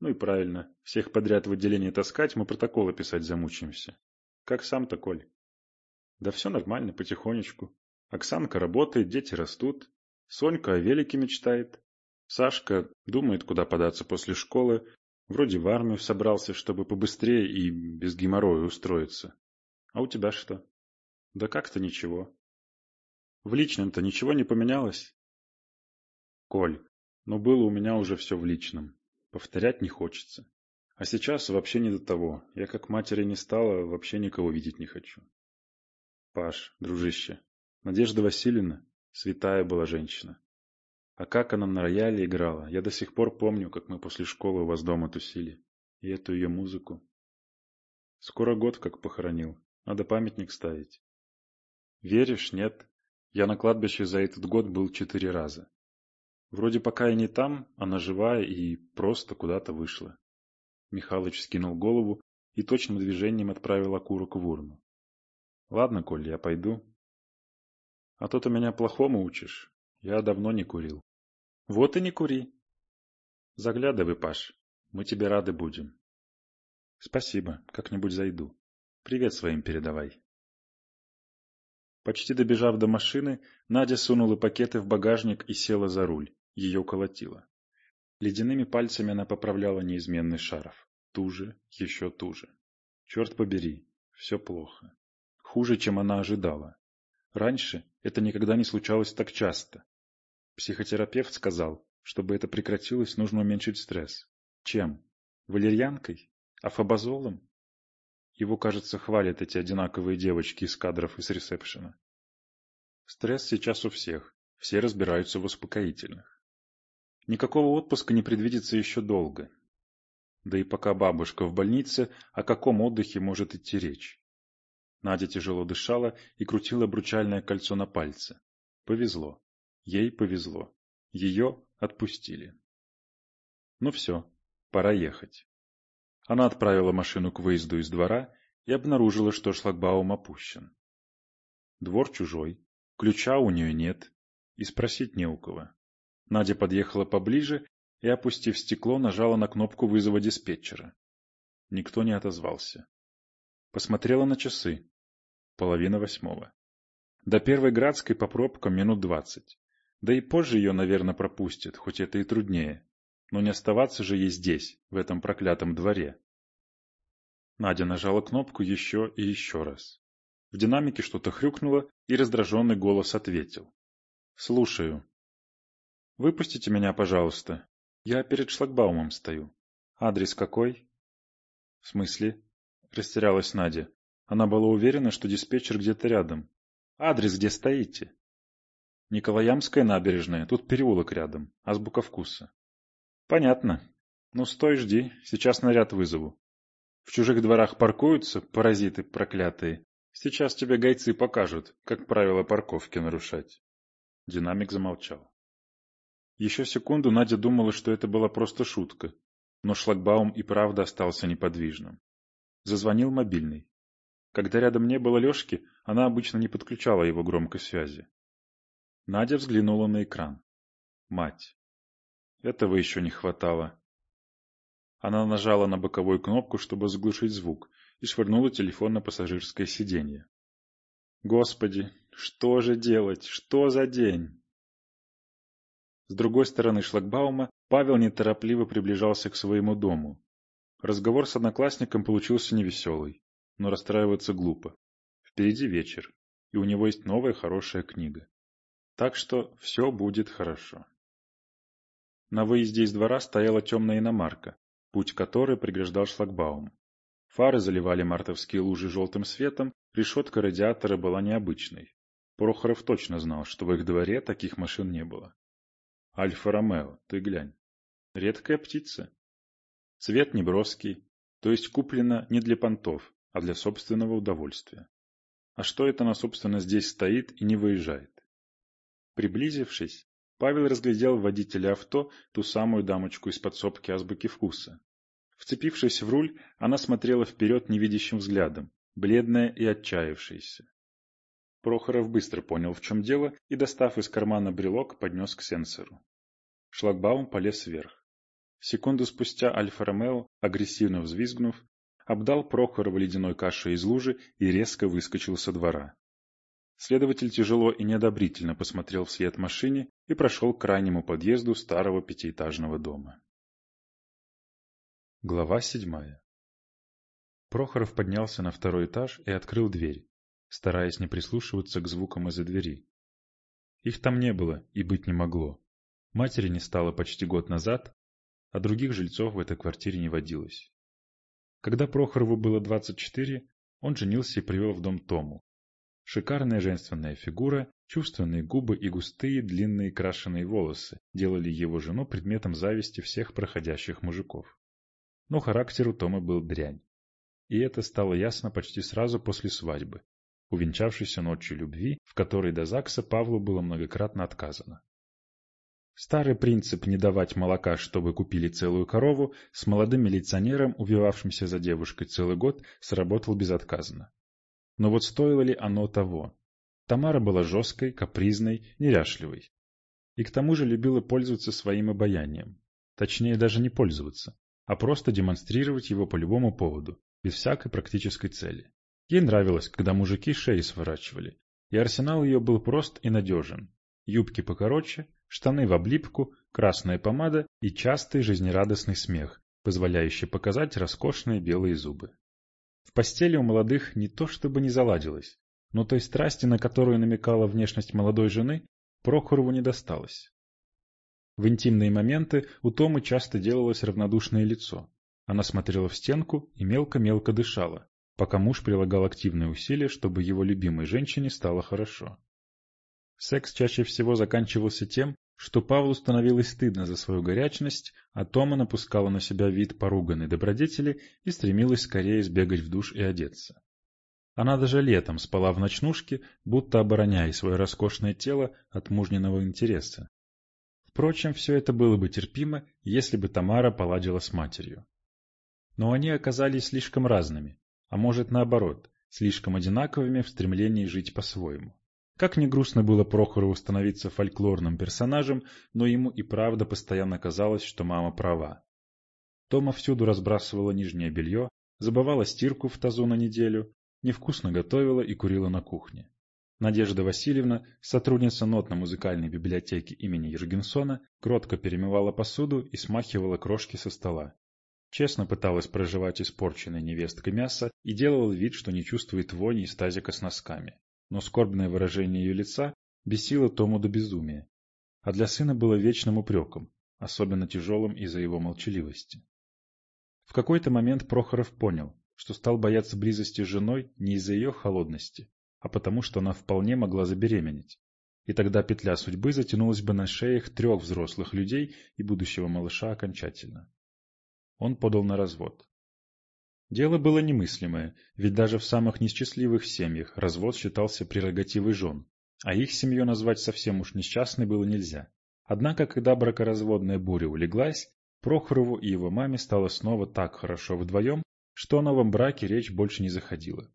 Ну и правильно, всех подряд в отделении таскать, мы протоколы писать замучаемся. Как сам-то, Коль? Да все нормально, потихонечку. Оксанка работает, дети растут. Сонька о велике мечтает. Сашка думает, куда податься после школы. Вроде в армию собрался, чтобы побыстрее и без геморроя устроиться. А у тебя что? Да как-то ничего. В личном-то ничего не поменялось? Коль, но было у меня уже все в личном. Повторять не хочется. А сейчас вообще не до того. Я как матери не стала, вообще никого видеть не хочу. Паш, дружище, Надежда Васильевна святая была женщина. А как она на рояле играла, я до сих пор помню, как мы после школы у вас дома тусили. И эту ее музыку. Скоро год как похоронил, надо памятник ставить. Веришь, нет? Я на кладбище за этот год был четыре раза. Вроде пока и не там, она живая и просто куда-то вышла. Михалыч скинул голову и точным движением отправил окурок в урну. Ладно, Коль, я пойду. А то ты меня плохому учишь. Я давно не курил. Вот и не кури. Заглядывай, Паш. Мы тебе рады будем. Спасибо, как-нибудь зайду. Привет своим передавай. Почти добежав до машины, Надя сунула пакеты в багажник и села за руль. Ее колотило. Ледяными пальцами она поправляла неизменный шарф. Туже, еще туже. Черт побери, все плохо хуже, чем она ожидала. Раньше это никогда не случалось так часто. Психотерапевт сказал, чтобы это прекратилось, нужно уменьшить стресс. Чем? Валерьянкой? Афобазолом? Его, кажется, хвалят эти одинаковые девочки из кадров и с ресепшена. Стресс сейчас у всех. Все разбираются в успокоительных. Никакого отпуска не предвидится еще долго. Да и пока бабушка в больнице, о каком отдыхе может идти речь? Надя тяжело дышала и крутила обручальное кольцо на пальце. Повезло. Ей повезло. Ее отпустили. Ну все, пора ехать. Она отправила машину к выезду из двора и обнаружила, что шлагбаум опущен. Двор чужой, ключа у нее нет, и спросить не у кого. Надя подъехала поближе и, опустив стекло, нажала на кнопку вызова диспетчера. Никто не отозвался. Посмотрела на часы. Половина восьмого. До Первой Градской по пробкам минут двадцать. Да и позже ее, наверное, пропустят, хоть это и труднее. Но не оставаться же ей здесь, в этом проклятом дворе. Надя нажала кнопку еще и еще раз. В динамике что-то хрюкнуло, и раздраженный голос ответил. «Слушаю». «Выпустите меня, пожалуйста. Я перед шлагбаумом стою. Адрес какой?» «В смысле?» — растерялась Надя. Она была уверена, что диспетчер где-то рядом. «Адрес где стоите?» «Николаямская набережная, тут переулок рядом, азбука вкуса». «Понятно. Ну, стой, жди, сейчас наряд вызову. В чужих дворах паркуются, паразиты проклятые. Сейчас тебе гайцы покажут, как правило парковки нарушать». Динамик замолчал. Еще секунду Надя думала, что это была просто шутка, но шлагбаум и правда остался неподвижным. Зазвонил мобильный. Когда рядом не было Лешки, она обычно не подключала его громкой связи. Надя взглянула на экран. Мать. Этого еще не хватало. Она нажала на боковую кнопку, чтобы заглушить звук, и швырнула телефон на пассажирское сиденье. Господи, что же делать? Что за день? С другой стороны шлагбаума Павел неторопливо приближался к своему дому. Разговор с одноклассником получился невеселый, но расстраиваться глупо. Впереди вечер, и у него есть новая хорошая книга. Так что все будет хорошо. На выезде из двора стояла темная иномарка, путь которой преграждал шлагбаум. Фары заливали мартовские лужи желтым светом, решетка радиатора была необычной. Прохоров точно знал, что в их дворе таких машин не было. Альфа-Ромео, ты глянь. Редкая птица. Цвет неброский, то есть куплена не для понтов, а для собственного удовольствия. А что это она, собственно, здесь стоит и не выезжает? Приблизившись, Павел разглядел в водителе авто ту самую дамочку из подсобки азбуки вкуса. Вцепившись в руль, она смотрела вперед невидящим взглядом, бледная и отчаявшаяся. Прохоров быстро понял, в чем дело, и, достав из кармана брелок, поднес к сенсору. Шлагбаум полез вверх. Секунду спустя Альфа-Ромео, агрессивно взвизгнув, обдал Прохорова ледяной кашей из лужи и резко выскочил со двора. Следователь тяжело и неодобрительно посмотрел вслед машине и прошел к крайнему подъезду старого пятиэтажного дома. Глава седьмая Прохоров поднялся на второй этаж и открыл дверь стараясь не прислушиваться к звукам из-за двери. Их там не было и быть не могло. Матери не стало почти год назад, а других жильцов в этой квартире не водилось. Когда Прохорову было 24, он женился и привел в дом Тому. Шикарная женственная фигура, чувственные губы и густые длинные крашеные волосы делали его жену предметом зависти всех проходящих мужиков. Но характер у Тома был дрянь. И это стало ясно почти сразу после свадьбы, увенчавшейся ночью любви, в которой до ЗАГСа Павлу было многократно отказано. Старый принцип не давать молока, чтобы купили целую корову, с молодым милиционером, убивавшимся за девушкой целый год, сработал безотказно. Но вот стоило ли оно того? Тамара была жесткой, капризной, неряшливой. И к тому же любила пользоваться своим обаянием. Точнее, даже не пользоваться, а просто демонстрировать его по любому поводу, без всякой практической цели. Ей нравилось, когда мужики шеи сворачивали, и арсенал ее был прост и надежен. Юбки покороче, штаны в облипку, красная помада и частый жизнерадостный смех, позволяющий показать роскошные белые зубы. В постели у молодых не то чтобы не заладилось, но той страсти, на которую намекала внешность молодой жены, Прохорову не досталось. В интимные моменты у Томы часто делалось равнодушное лицо. Она смотрела в стенку и мелко-мелко дышала, пока муж прилагал активные усилия, чтобы его любимой женщине стало хорошо. Секс чаще всего заканчивался тем, что Павлу становилось стыдно за свою горячность, а Тома напускала на себя вид поруганной добродетели и стремилась скорее сбегать в душ и одеться. Она даже летом спала в ночнушке, будто обороняя свое роскошное тело от мужниного интереса. Впрочем, все это было бы терпимо, если бы Тамара поладила с матерью. Но они оказались слишком разными, а может наоборот, слишком одинаковыми в стремлении жить по-своему. Как ни грустно было Прохорову становиться фольклорным персонажем, но ему и правда постоянно казалось, что мама права. Тома всюду разбрасывала нижнее белье, забывала стирку в тазу на неделю, невкусно готовила и курила на кухне. Надежда Васильевна, сотрудница нотно-музыкальной библиотеки имени Ергенсона, кротко перемывала посуду и смахивала крошки со стола. Честно пыталась проживать испорченной невесткой мясо и делала вид, что не чувствует вони из тазика с носками. Но скорбное выражение ее лица бесило Тому до безумия. А для сына было вечным упреком, особенно тяжелым из-за его молчаливости. В какой-то момент Прохоров понял, что стал бояться близости с женой не из-за ее холодности, а потому что она вполне могла забеременеть. И тогда петля судьбы затянулась бы на шеях трех взрослых людей и будущего малыша окончательно он подал на развод. Дело было немыслимое, ведь даже в самых несчастливых семьях развод считался прерогативой жен, а их семью назвать совсем уж несчастной было нельзя. Однако, когда бракоразводная буря улеглась, Прохорову и его маме стало снова так хорошо вдвоем, что о новом браке речь больше не заходила.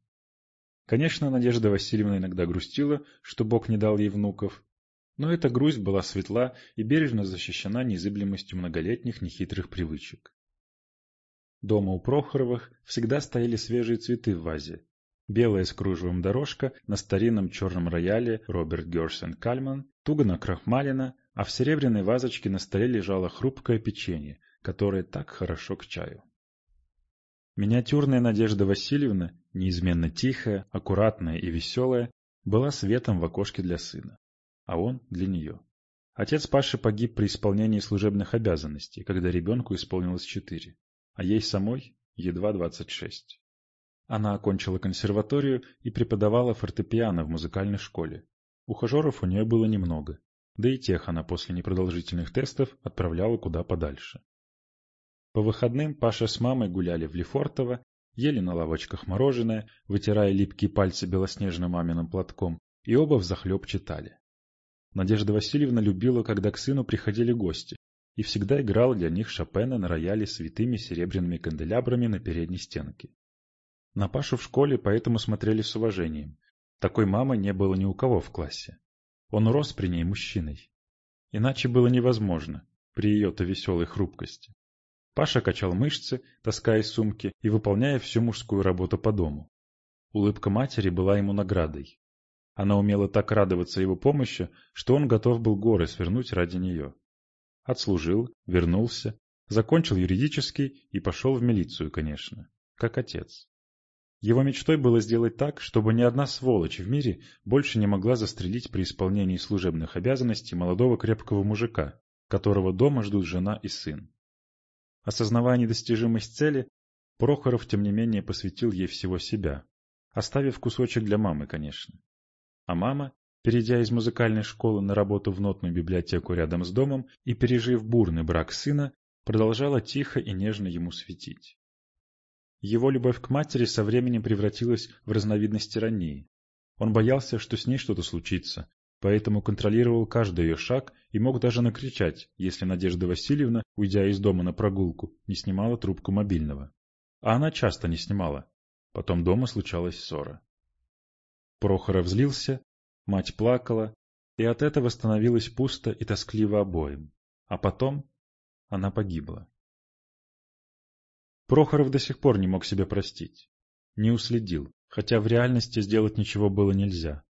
Конечно, Надежда Васильевна иногда грустила, что Бог не дал ей внуков, но эта грусть была светла и бережно защищена незыблемостью многолетних нехитрых привычек. Дома у Прохоровых всегда стояли свежие цветы в вазе. Белая с кружевом дорожка на старинном черном рояле Роберт Герсен Кальман, туго накрахмалена, а в серебряной вазочке на столе лежало хрупкое печенье, которое так хорошо к чаю. Миниатюрная Надежда Васильевна, неизменно тихая, аккуратная и веселая, была светом в окошке для сына, а он для нее. Отец Паши погиб при исполнении служебных обязанностей, когда ребенку исполнилось четыре а ей самой едва 26. Она окончила консерваторию и преподавала фортепиано в музыкальной школе. Ухажеров у нее было немного, да и тех она после непродолжительных тестов отправляла куда подальше. По выходным Паша с мамой гуляли в Лефортово, ели на лавочках мороженое, вытирая липкие пальцы белоснежным маминым платком, и оба взахлеб читали. Надежда Васильевна любила, когда к сыну приходили гости, и всегда играл для них Шопена на рояле с витыми серебряными канделябрами на передней стенке. На Пашу в школе поэтому смотрели с уважением. Такой мамы не было ни у кого в классе. Он рос при ней мужчиной. Иначе было невозможно, при ее-то веселой хрупкости. Паша качал мышцы, таская сумки и выполняя всю мужскую работу по дому. Улыбка матери была ему наградой. Она умела так радоваться его помощи, что он готов был горы свернуть ради нее. Отслужил, вернулся, закончил юридический и пошел в милицию, конечно, как отец. Его мечтой было сделать так, чтобы ни одна сволочь в мире больше не могла застрелить при исполнении служебных обязанностей молодого крепкого мужика, которого дома ждут жена и сын. Осознавая недостижимость цели, Прохоров, тем не менее, посвятил ей всего себя, оставив кусочек для мамы, конечно. А мама, перейдя из музыкальной школы на работу в нотную библиотеку рядом с домом и пережив бурный брак сына, продолжала тихо и нежно ему светить. Его любовь к матери со временем превратилась в разновидность тирании. Он боялся, что с ней что-то случится, поэтому контролировал каждый ее шаг и мог даже накричать, если Надежда Васильевна, уйдя из дома на прогулку, не снимала трубку мобильного. А она часто не снимала. Потом дома случалась ссора. Прохоров злился Мать плакала, и от этого становилось пусто и тоскливо обоим. А потом она погибла. Прохоров до сих пор не мог себя простить. Не уследил, хотя в реальности сделать ничего было нельзя.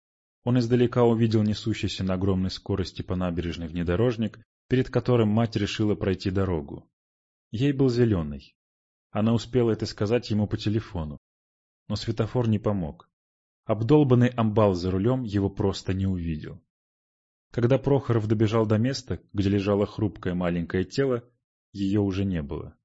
Он издалека увидел несущийся на огромной скорости по набережной внедорожник, перед которым мать решила пройти дорогу. Ей был зеленый. Она успела это сказать ему по телефону. Но светофор не помог. Обдолбанный амбал за рулем его просто не увидел. Когда Прохоров добежал до места, где лежало хрупкое маленькое тело, ее уже не было.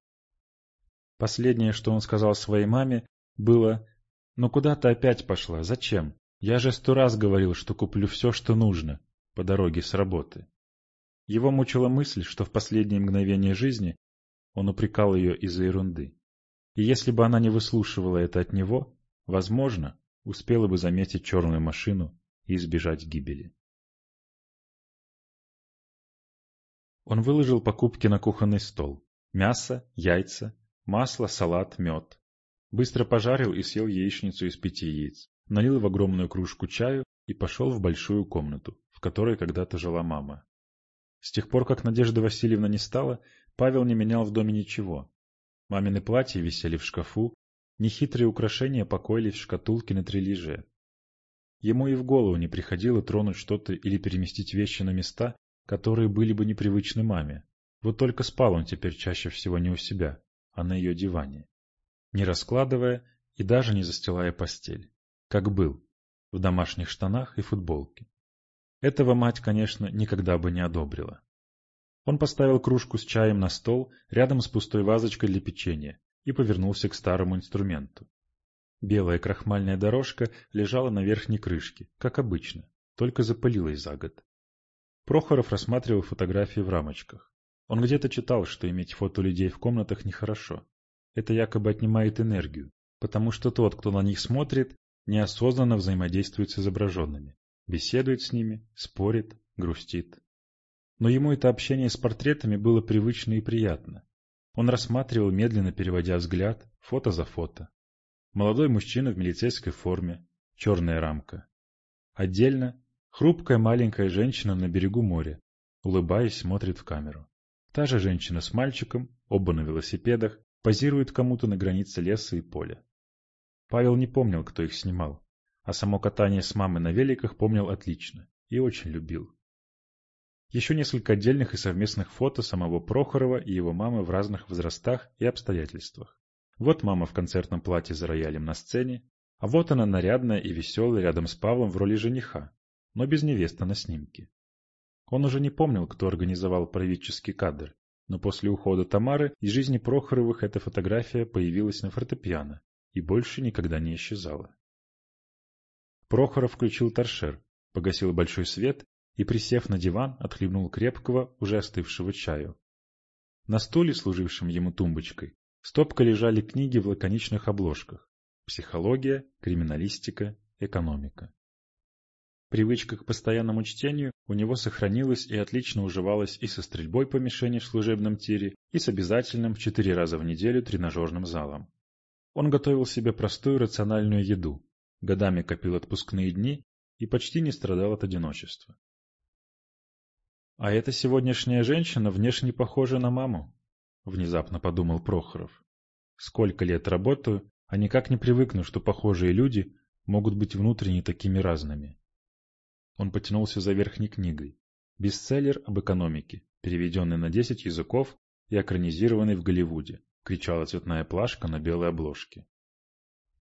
Последнее, что он сказал своей маме, было «Ну куда ты опять пошла? Зачем? Я же сто раз говорил, что куплю все, что нужно, по дороге с работы». Его мучила мысль, что в последние мгновения жизни он упрекал ее из-за ерунды. И если бы она не выслушивала это от него, возможно, успела бы заметить черную машину и избежать гибели. Он выложил покупки на кухонный стол. Мясо, яйца, масло, салат, мед. Быстро пожарил и съел яичницу из пяти яиц. Налил в огромную кружку чаю и пошел в большую комнату, в которой когда-то жила мама. С тех пор, как Надежда Васильевна не стала, Павел не менял в доме ничего. Мамины платья висели в шкафу, Нехитрые украшения покоились в шкатулке на трелиже. Ему и в голову не приходило тронуть что-то или переместить вещи на места, которые были бы непривычны маме. Вот только спал он теперь чаще всего не у себя, а на ее диване. Не раскладывая и даже не застилая постель. Как был, в домашних штанах и футболке. Этого мать, конечно, никогда бы не одобрила. Он поставил кружку с чаем на стол рядом с пустой вазочкой для печенья и повернулся к старому инструменту. Белая крахмальная дорожка лежала на верхней крышке, как обычно, только запылилась за год. Прохоров рассматривал фотографии в рамочках. Он где-то читал, что иметь фото людей в комнатах нехорошо. Это якобы отнимает энергию, потому что тот, кто на них смотрит, неосознанно взаимодействует с изображенными, беседует с ними, спорит, грустит. Но ему это общение с портретами было привычно и приятно. Он рассматривал, медленно переводя взгляд, фото за фото. Молодой мужчина в милицейской форме, черная рамка. Отдельно хрупкая маленькая женщина на берегу моря, улыбаясь, смотрит в камеру. Та же женщина с мальчиком, оба на велосипедах, позируют кому-то на границе леса и поля. Павел не помнил, кто их снимал, а само катание с мамой на великах помнил отлично и очень любил. Еще несколько отдельных и совместных фото самого Прохорова и его мамы в разных возрастах и обстоятельствах. Вот мама в концертном платье за роялем на сцене, а вот она нарядная и веселая рядом с Павлом в роли жениха, но без невесты на снимке. Он уже не помнил, кто организовал правительский кадр, но после ухода Тамары из жизни Прохоровых эта фотография появилась на фортепиано и больше никогда не исчезала. Прохоров включил торшер, погасил большой свет и, присев на диван, отхлебнул крепкого, уже остывшего чаю. На стуле, служившем ему тумбочкой, стопка лежали книги в лаконичных обложках. Психология, криминалистика, экономика. Привычка к постоянному чтению у него сохранилась и отлично уживалась и со стрельбой по мишени в служебном тире, и с обязательным в четыре раза в неделю тренажерным залом. Он готовил себе простую рациональную еду, годами копил отпускные дни и почти не страдал от одиночества. «А эта сегодняшняя женщина внешне похожа на маму», — внезапно подумал Прохоров. «Сколько лет работаю, а никак не привыкну, что похожие люди могут быть внутренне такими разными». Он потянулся за верхней книгой. Бестселлер об экономике, переведенный на 10 языков и экранизированный в Голливуде, кричала цветная плашка на белой обложке.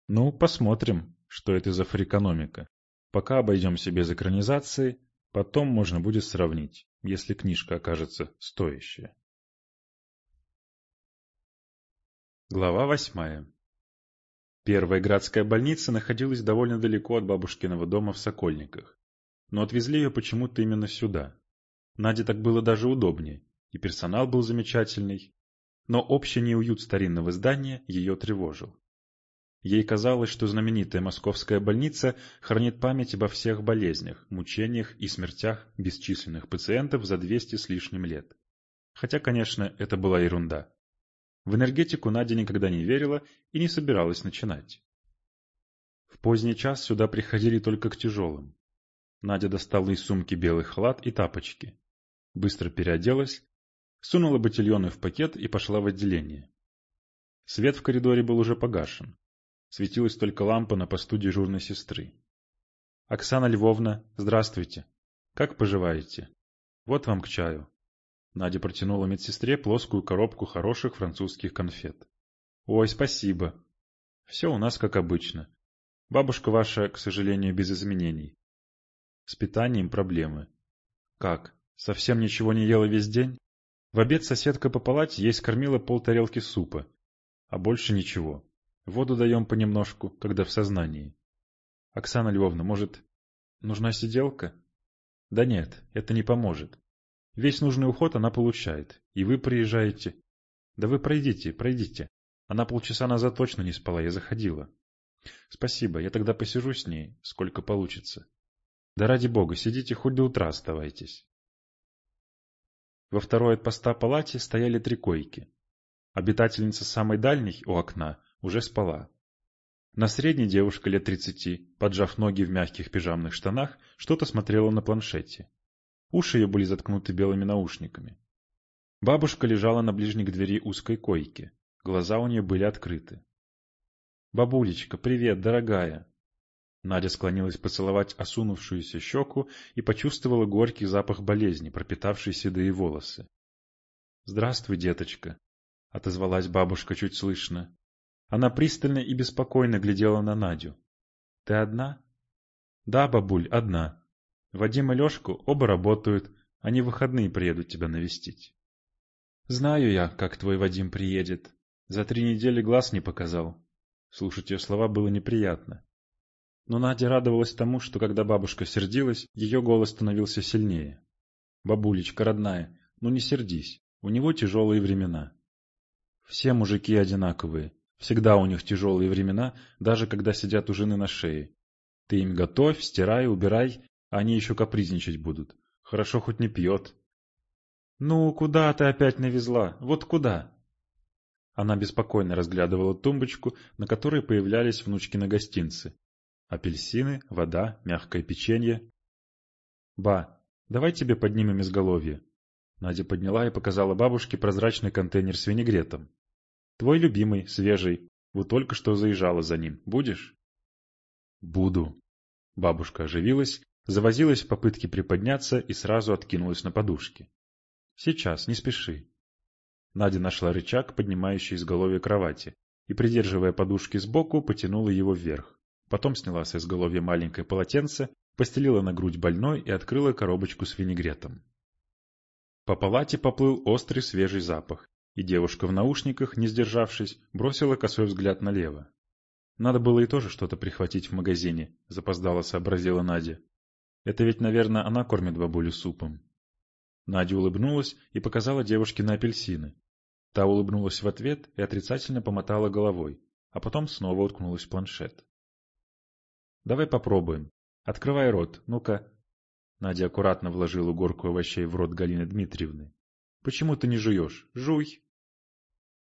«Ну, посмотрим, что это за фрикономика. Пока обойдемся без экранизации, Потом можно будет сравнить, если книжка окажется стоящая. Глава восьмая Первая градская больница находилась довольно далеко от бабушкиного дома в Сокольниках, но отвезли ее почему-то именно сюда. Наде так было даже удобнее, и персонал был замечательный, но общий неуют старинного здания ее тревожил. Ей казалось, что знаменитая московская больница хранит память обо всех болезнях, мучениях и смертях бесчисленных пациентов за 200 с лишним лет. Хотя, конечно, это была ерунда. В энергетику Надя никогда не верила и не собиралась начинать. В поздний час сюда приходили только к тяжелым. Надя достала из сумки белый халат и тапочки. Быстро переоделась, сунула ботильоны в пакет и пошла в отделение. Свет в коридоре был уже погашен. Светилась только лампа на посту дежурной сестры. «Оксана Львовна, здравствуйте. Как поживаете? Вот вам к чаю». Надя протянула медсестре плоскую коробку хороших французских конфет. «Ой, спасибо. Все у нас как обычно. Бабушка ваша, к сожалению, без изменений. С питанием проблемы. Как, совсем ничего не ела весь день? В обед соседка по палате ей скормила полтарелки супа, а больше ничего. Воду даем понемножку, когда в сознании. Оксана Львовна, может, нужна сиделка? Да нет, это не поможет. Весь нужный уход она получает, и вы приезжаете. Да вы пройдите, пройдите. Она полчаса назад точно не спала, я заходила. Спасибо, я тогда посижу с ней, сколько получится. Да ради бога, сидите хоть до утра оставайтесь. Во второй от поста палате стояли три койки. Обитательница самой дальней у окна уже спала. На средней девушка лет тридцати, поджав ноги в мягких пижамных штанах, что-то смотрела на планшете. Уши ее были заткнуты белыми наушниками. Бабушка лежала на ближней к двери узкой койке. Глаза у нее были открыты. «Бабулечка, привет, дорогая!» Надя склонилась поцеловать осунувшуюся щеку и почувствовала горький запах болезни, пропитавший седые волосы. «Здравствуй, деточка!» — отозвалась бабушка чуть слышно. Она пристально и беспокойно глядела на Надю. — Ты одна? — Да, бабуль, одна. Вадим и Лешку оба работают, они в выходные приедут тебя навестить. — Знаю я, как твой Вадим приедет. За три недели глаз не показал. Слушать ее слова было неприятно. Но Надя радовалась тому, что когда бабушка сердилась, ее голос становился сильнее. «Бабулечка, родная, ну не сердись, у него тяжелые времена. Все мужики одинаковые, Всегда у них тяжелые времена, даже когда сидят у жены на шее. Ты им готовь, стирай, убирай, а они еще капризничать будут. Хорошо хоть не пьет. «Ну, куда ты опять навезла? Вот куда?» Она беспокойно разглядывала тумбочку, на которой появлялись внучкины гостинцы. Апельсины, вода, мягкое печенье. «Ба, давай тебе поднимем изголовье». Надя подняла и показала бабушке прозрачный контейнер с винегретом. «Твой любимый, свежий. Вот только что заезжала за ним. Будешь?» «Буду». Бабушка оживилась, завозилась в попытке приподняться и сразу откинулась на подушки. «Сейчас, не спеши». Надя нашла рычаг, поднимающий изголовье кровати, и, придерживая подушки сбоку, потянула его вверх. Потом сняла с изголовья маленькое полотенце, постелила на грудь больной и открыла коробочку с винегретом. По палате поплыл острый свежий запах, и девушка в наушниках, не сдержавшись, бросила косой взгляд налево. Надо было и тоже что-то прихватить в магазине, запоздало сообразила Надя. Это ведь, наверное, она кормит бабулю супом. Надя улыбнулась и показала девушке на апельсины. Та улыбнулась в ответ и отрицательно помотала головой, а потом снова уткнулась в планшет. «Давай попробуем. Открывай рот, ну-ка». Надя аккуратно вложила горку овощей в рот Галины Дмитриевны. «Почему ты не жуешь? Жуй!»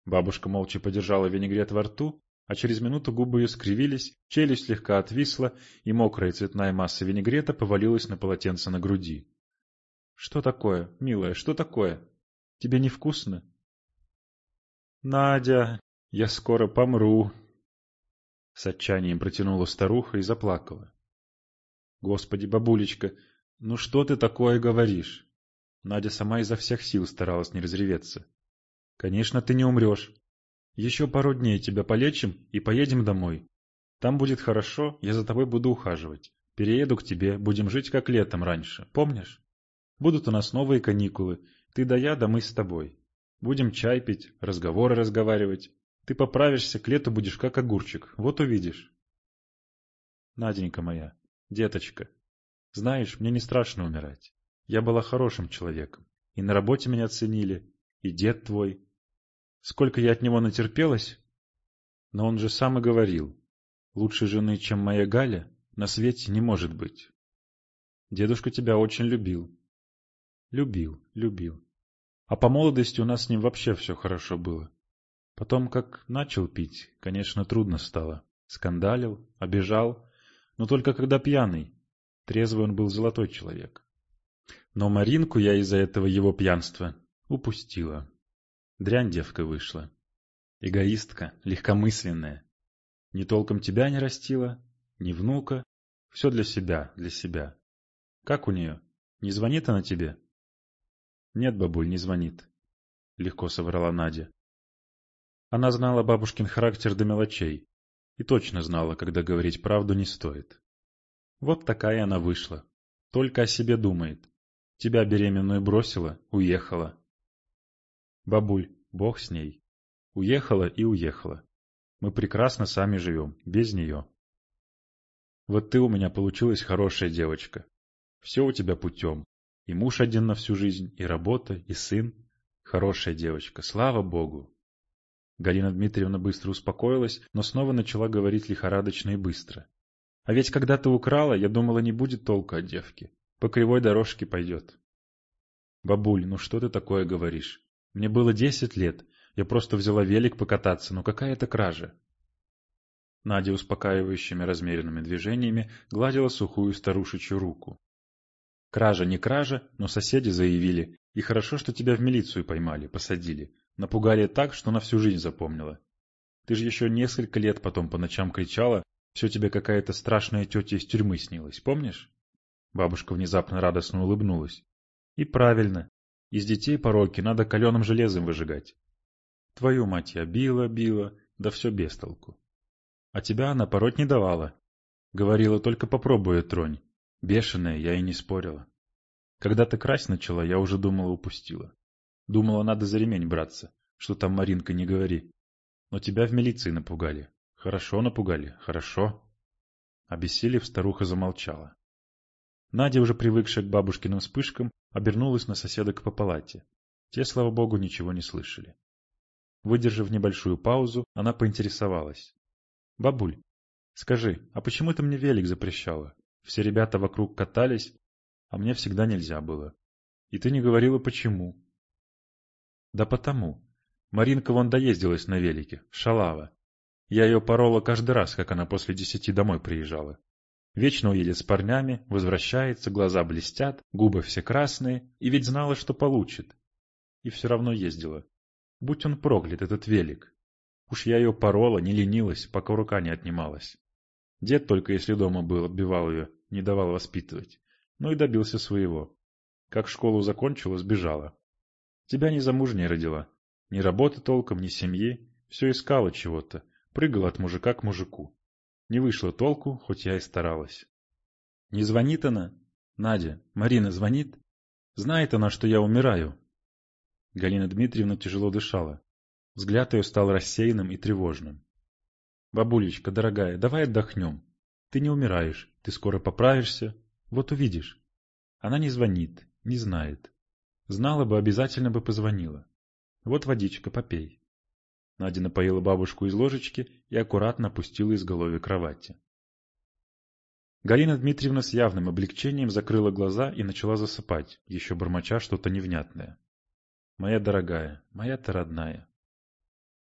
Бабушка молча подержала винегрет во рту, а через минуту губы ее скривились, челюсть слегка отвисла, и мокрая цветная масса винегрета повалилась на полотенце на груди. «Что такое, милая, что такое? Тебе невкусно?» «Надя, я скоро помру!» С отчаянием протянула старуха и заплакала. «Господи, бабулечка, ну что ты такое говоришь?» Надя сама изо всех сил старалась не разреветься. «Конечно, ты не умрешь. Еще пару дней тебя полечим и поедем домой. Там будет хорошо, я за тобой буду ухаживать. Перееду к тебе, будем жить как летом раньше, помнишь?» Будут у нас новые каникулы. Ты да я, да мы с тобой. Будем чай пить, разговоры разговаривать. Ты поправишься, к лету будешь как огурчик. Вот увидишь. Наденька моя, деточка, знаешь, мне не страшно умирать. Я была хорошим человеком. И на работе меня ценили, и дед твой. Сколько я от него натерпелась? Но он же сам и говорил. Лучшей жены, чем моя Галя, на свете не может быть. Дедушка тебя очень любил. Любил, любил. А по молодости у нас с ним вообще все хорошо было. Потом, как начал пить, конечно, трудно стало. Скандалил, обижал, но только когда пьяный. Трезвый он был золотой человек. Но Маринку я из-за этого его пьянства упустила. Дрянь девка вышла. Эгоистка, легкомысленная. Ни толком тебя не растила, ни внука. Все для себя, для себя. Как у нее? Не звонит она тебе? «Нет, бабуль, не звонит», — легко соврала Надя. Она знала бабушкин характер до мелочей и точно знала, когда говорить правду не стоит. Вот такая она вышла. Только о себе думает. Тебя беременную бросила, уехала. Бабуль, бог с ней. Уехала и уехала. Мы прекрасно сами живем, без нее. Вот ты у меня получилась хорошая девочка. Все у тебя путем. И муж один на всю жизнь, и работа, и сын. Хорошая девочка, слава богу. Галина Дмитриевна быстро успокоилась, но снова начала говорить лихорадочно и быстро. А ведь когда ты украла, я думала, не будет толку от девки. По кривой дорожке пойдет. Бабуль, ну что ты такое говоришь? Мне было десять лет. Я просто взяла велик покататься, но какая это кража? Надя успокаивающими размеренными движениями гладила сухую старушечью руку. Кража не кража, но соседи заявили. И хорошо, что тебя в милицию поймали, посадили. Напугали так, что на всю жизнь запомнила. Ты же еще несколько лет потом по ночам кричала, все тебе какая-то страшная тетя из тюрьмы снилась, помнишь? Бабушка внезапно радостно улыбнулась. И правильно. Из детей пороки надо каленым железом выжигать. Твою мать я била, била, да все без толку. А тебя она пороть не давала. Говорила, только попробуй тронь. Бешеная, я и не спорила. Когда ты красть начала, я уже думала упустила. Думала, надо за ремень браться. Что там, Маринка, не говори. Но тебя в милиции напугали. Хорошо напугали, хорошо. Обессилев, старуха замолчала. Надя, уже привыкшая к бабушкиным вспышкам, обернулась на соседок по палате. Те, слава богу, ничего не слышали. Выдержав небольшую паузу, она поинтересовалась. — Бабуль, скажи, а почему ты мне велик запрещала? Все ребята вокруг катались, а мне всегда нельзя было. И ты не говорила, почему. Да потому. Маринка вон доездилась на велике, шалава. Я ее порола каждый раз, как она после десяти домой приезжала. Вечно уедет с парнями, возвращается, глаза блестят, губы все красные, и ведь знала, что получит. И все равно ездила. Будь он проклят, этот велик. Уж я ее порола, не ленилась, пока рука не отнималась. Дед только если дома был, отбивал ее, не давал воспитывать. Ну и добился своего. Как школу закончила, сбежала. Тебя не родила. Ни работы толком, ни семьи. Все искала чего-то. Прыгала от мужика к мужику. Не вышло толку, хоть я и старалась. Не звонит она? Надя, Марина звонит? Знает она, что я умираю. Галина Дмитриевна тяжело дышала. Взгляд ее стал рассеянным и тревожным. Бабулечка, дорогая, давай отдохнем. Ты не умираешь, ты скоро поправишься. Вот увидишь. Она не звонит, не знает. Знала бы, обязательно бы позвонила. Вот водичка, попей. Надя напоила бабушку из ложечки и аккуратно опустила изголовье кровати. Галина Дмитриевна с явным облегчением закрыла глаза и начала засыпать, еще бормоча что-то невнятное. «Моя дорогая, моя-то родная».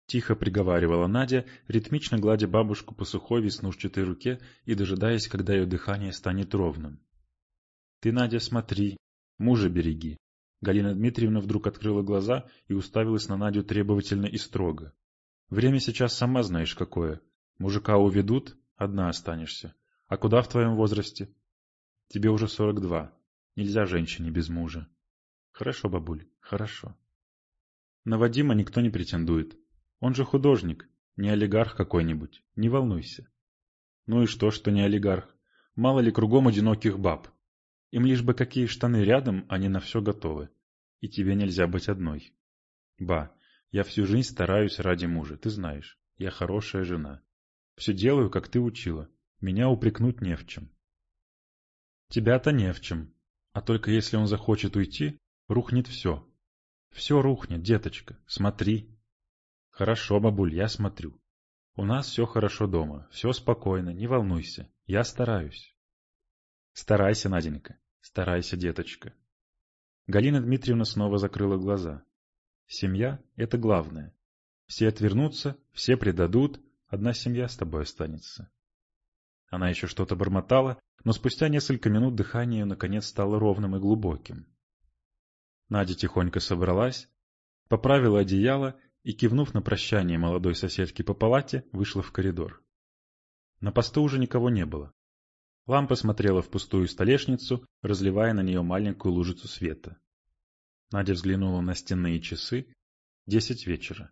Тихо приговаривала Надя, ритмично гладя бабушку по сухой веснушчатой руке и дожидаясь, когда ее дыхание станет ровным. «Ты, Надя, смотри, мужа береги». Галина Дмитриевна вдруг открыла глаза и уставилась на Надю требовательно и строго. Время сейчас сама знаешь какое. Мужика уведут, одна останешься. А куда в твоем возрасте? Тебе уже сорок два. Нельзя женщине без мужа. Хорошо, бабуль, хорошо. На Вадима никто не претендует. Он же художник, не олигарх какой-нибудь. Не волнуйся. Ну и что, что не олигарх? Мало ли кругом одиноких баб. Им лишь бы какие штаны рядом, они на все готовы. И тебе нельзя быть одной. Ба, я всю жизнь стараюсь ради мужа, ты знаешь. Я хорошая жена. Все делаю, как ты учила. Меня упрекнуть не в чем. Тебя-то не в чем. А только если он захочет уйти, рухнет все. Все рухнет, деточка. Смотри. Хорошо, бабуль, я смотрю. У нас все хорошо дома, все спокойно, не волнуйся. Я стараюсь. Старайся, Наденька. Старайся, деточка. Галина Дмитриевна снова закрыла глаза. Семья — это главное. Все отвернутся, все предадут, одна семья с тобой останется. Она еще что-то бормотала, но спустя несколько минут дыхание ее наконец стало ровным и глубоким. Надя тихонько собралась, поправила одеяло и, кивнув на прощание молодой соседки по палате, вышла в коридор. На посту уже никого не было. Лампа смотрела в пустую столешницу, разливая на нее маленькую лужицу света. Надя взглянула на стенные часы. Десять вечера.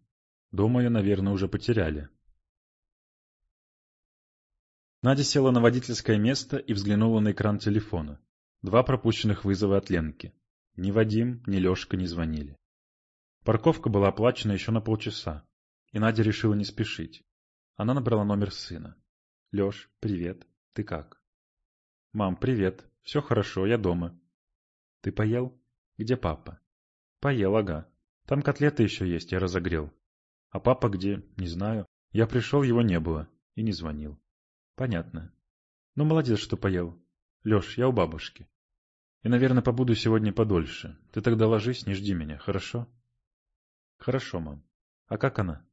Дома ее, наверное, уже потеряли. Надя села на водительское место и взглянула на экран телефона. Два пропущенных вызова от Ленки. Ни Вадим, ни Лешка не звонили. Парковка была оплачена еще на полчаса, и Надя решила не спешить. Она набрала номер сына. — Леш, привет. Ты как? — Мам, привет. Все хорошо, я дома. — Ты поел? Где папа? Поел, ага. Там котлеты еще есть, я разогрел. А папа где? Не знаю. Я пришел, его не было. И не звонил. Понятно. Ну, молодец, что поел. Леш, я у бабушки. И, наверное, побуду сегодня подольше. Ты тогда ложись, не жди меня, хорошо? Хорошо, мам. А как она?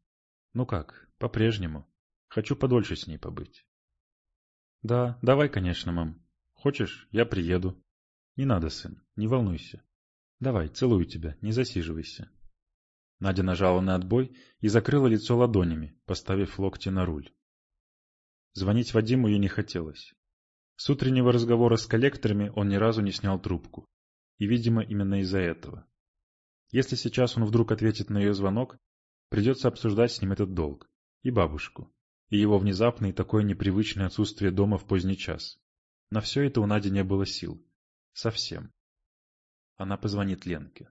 Ну как, по-прежнему. Хочу подольше с ней побыть. Да, давай, конечно, мам. Хочешь, я приеду. Не надо, сын, не волнуйся. Давай, целую тебя, не засиживайся. Надя нажала на отбой и закрыла лицо ладонями, поставив локти на руль. Звонить Вадиму ей не хотелось. С утреннего разговора с коллекторами он ни разу не снял трубку. И, видимо, именно из-за этого. Если сейчас он вдруг ответит на ее звонок, придется обсуждать с ним этот долг. И бабушку. И его внезапное и такое непривычное отсутствие дома в поздний час. На все это у Нади не было сил. Совсем. Она позвонит Ленке.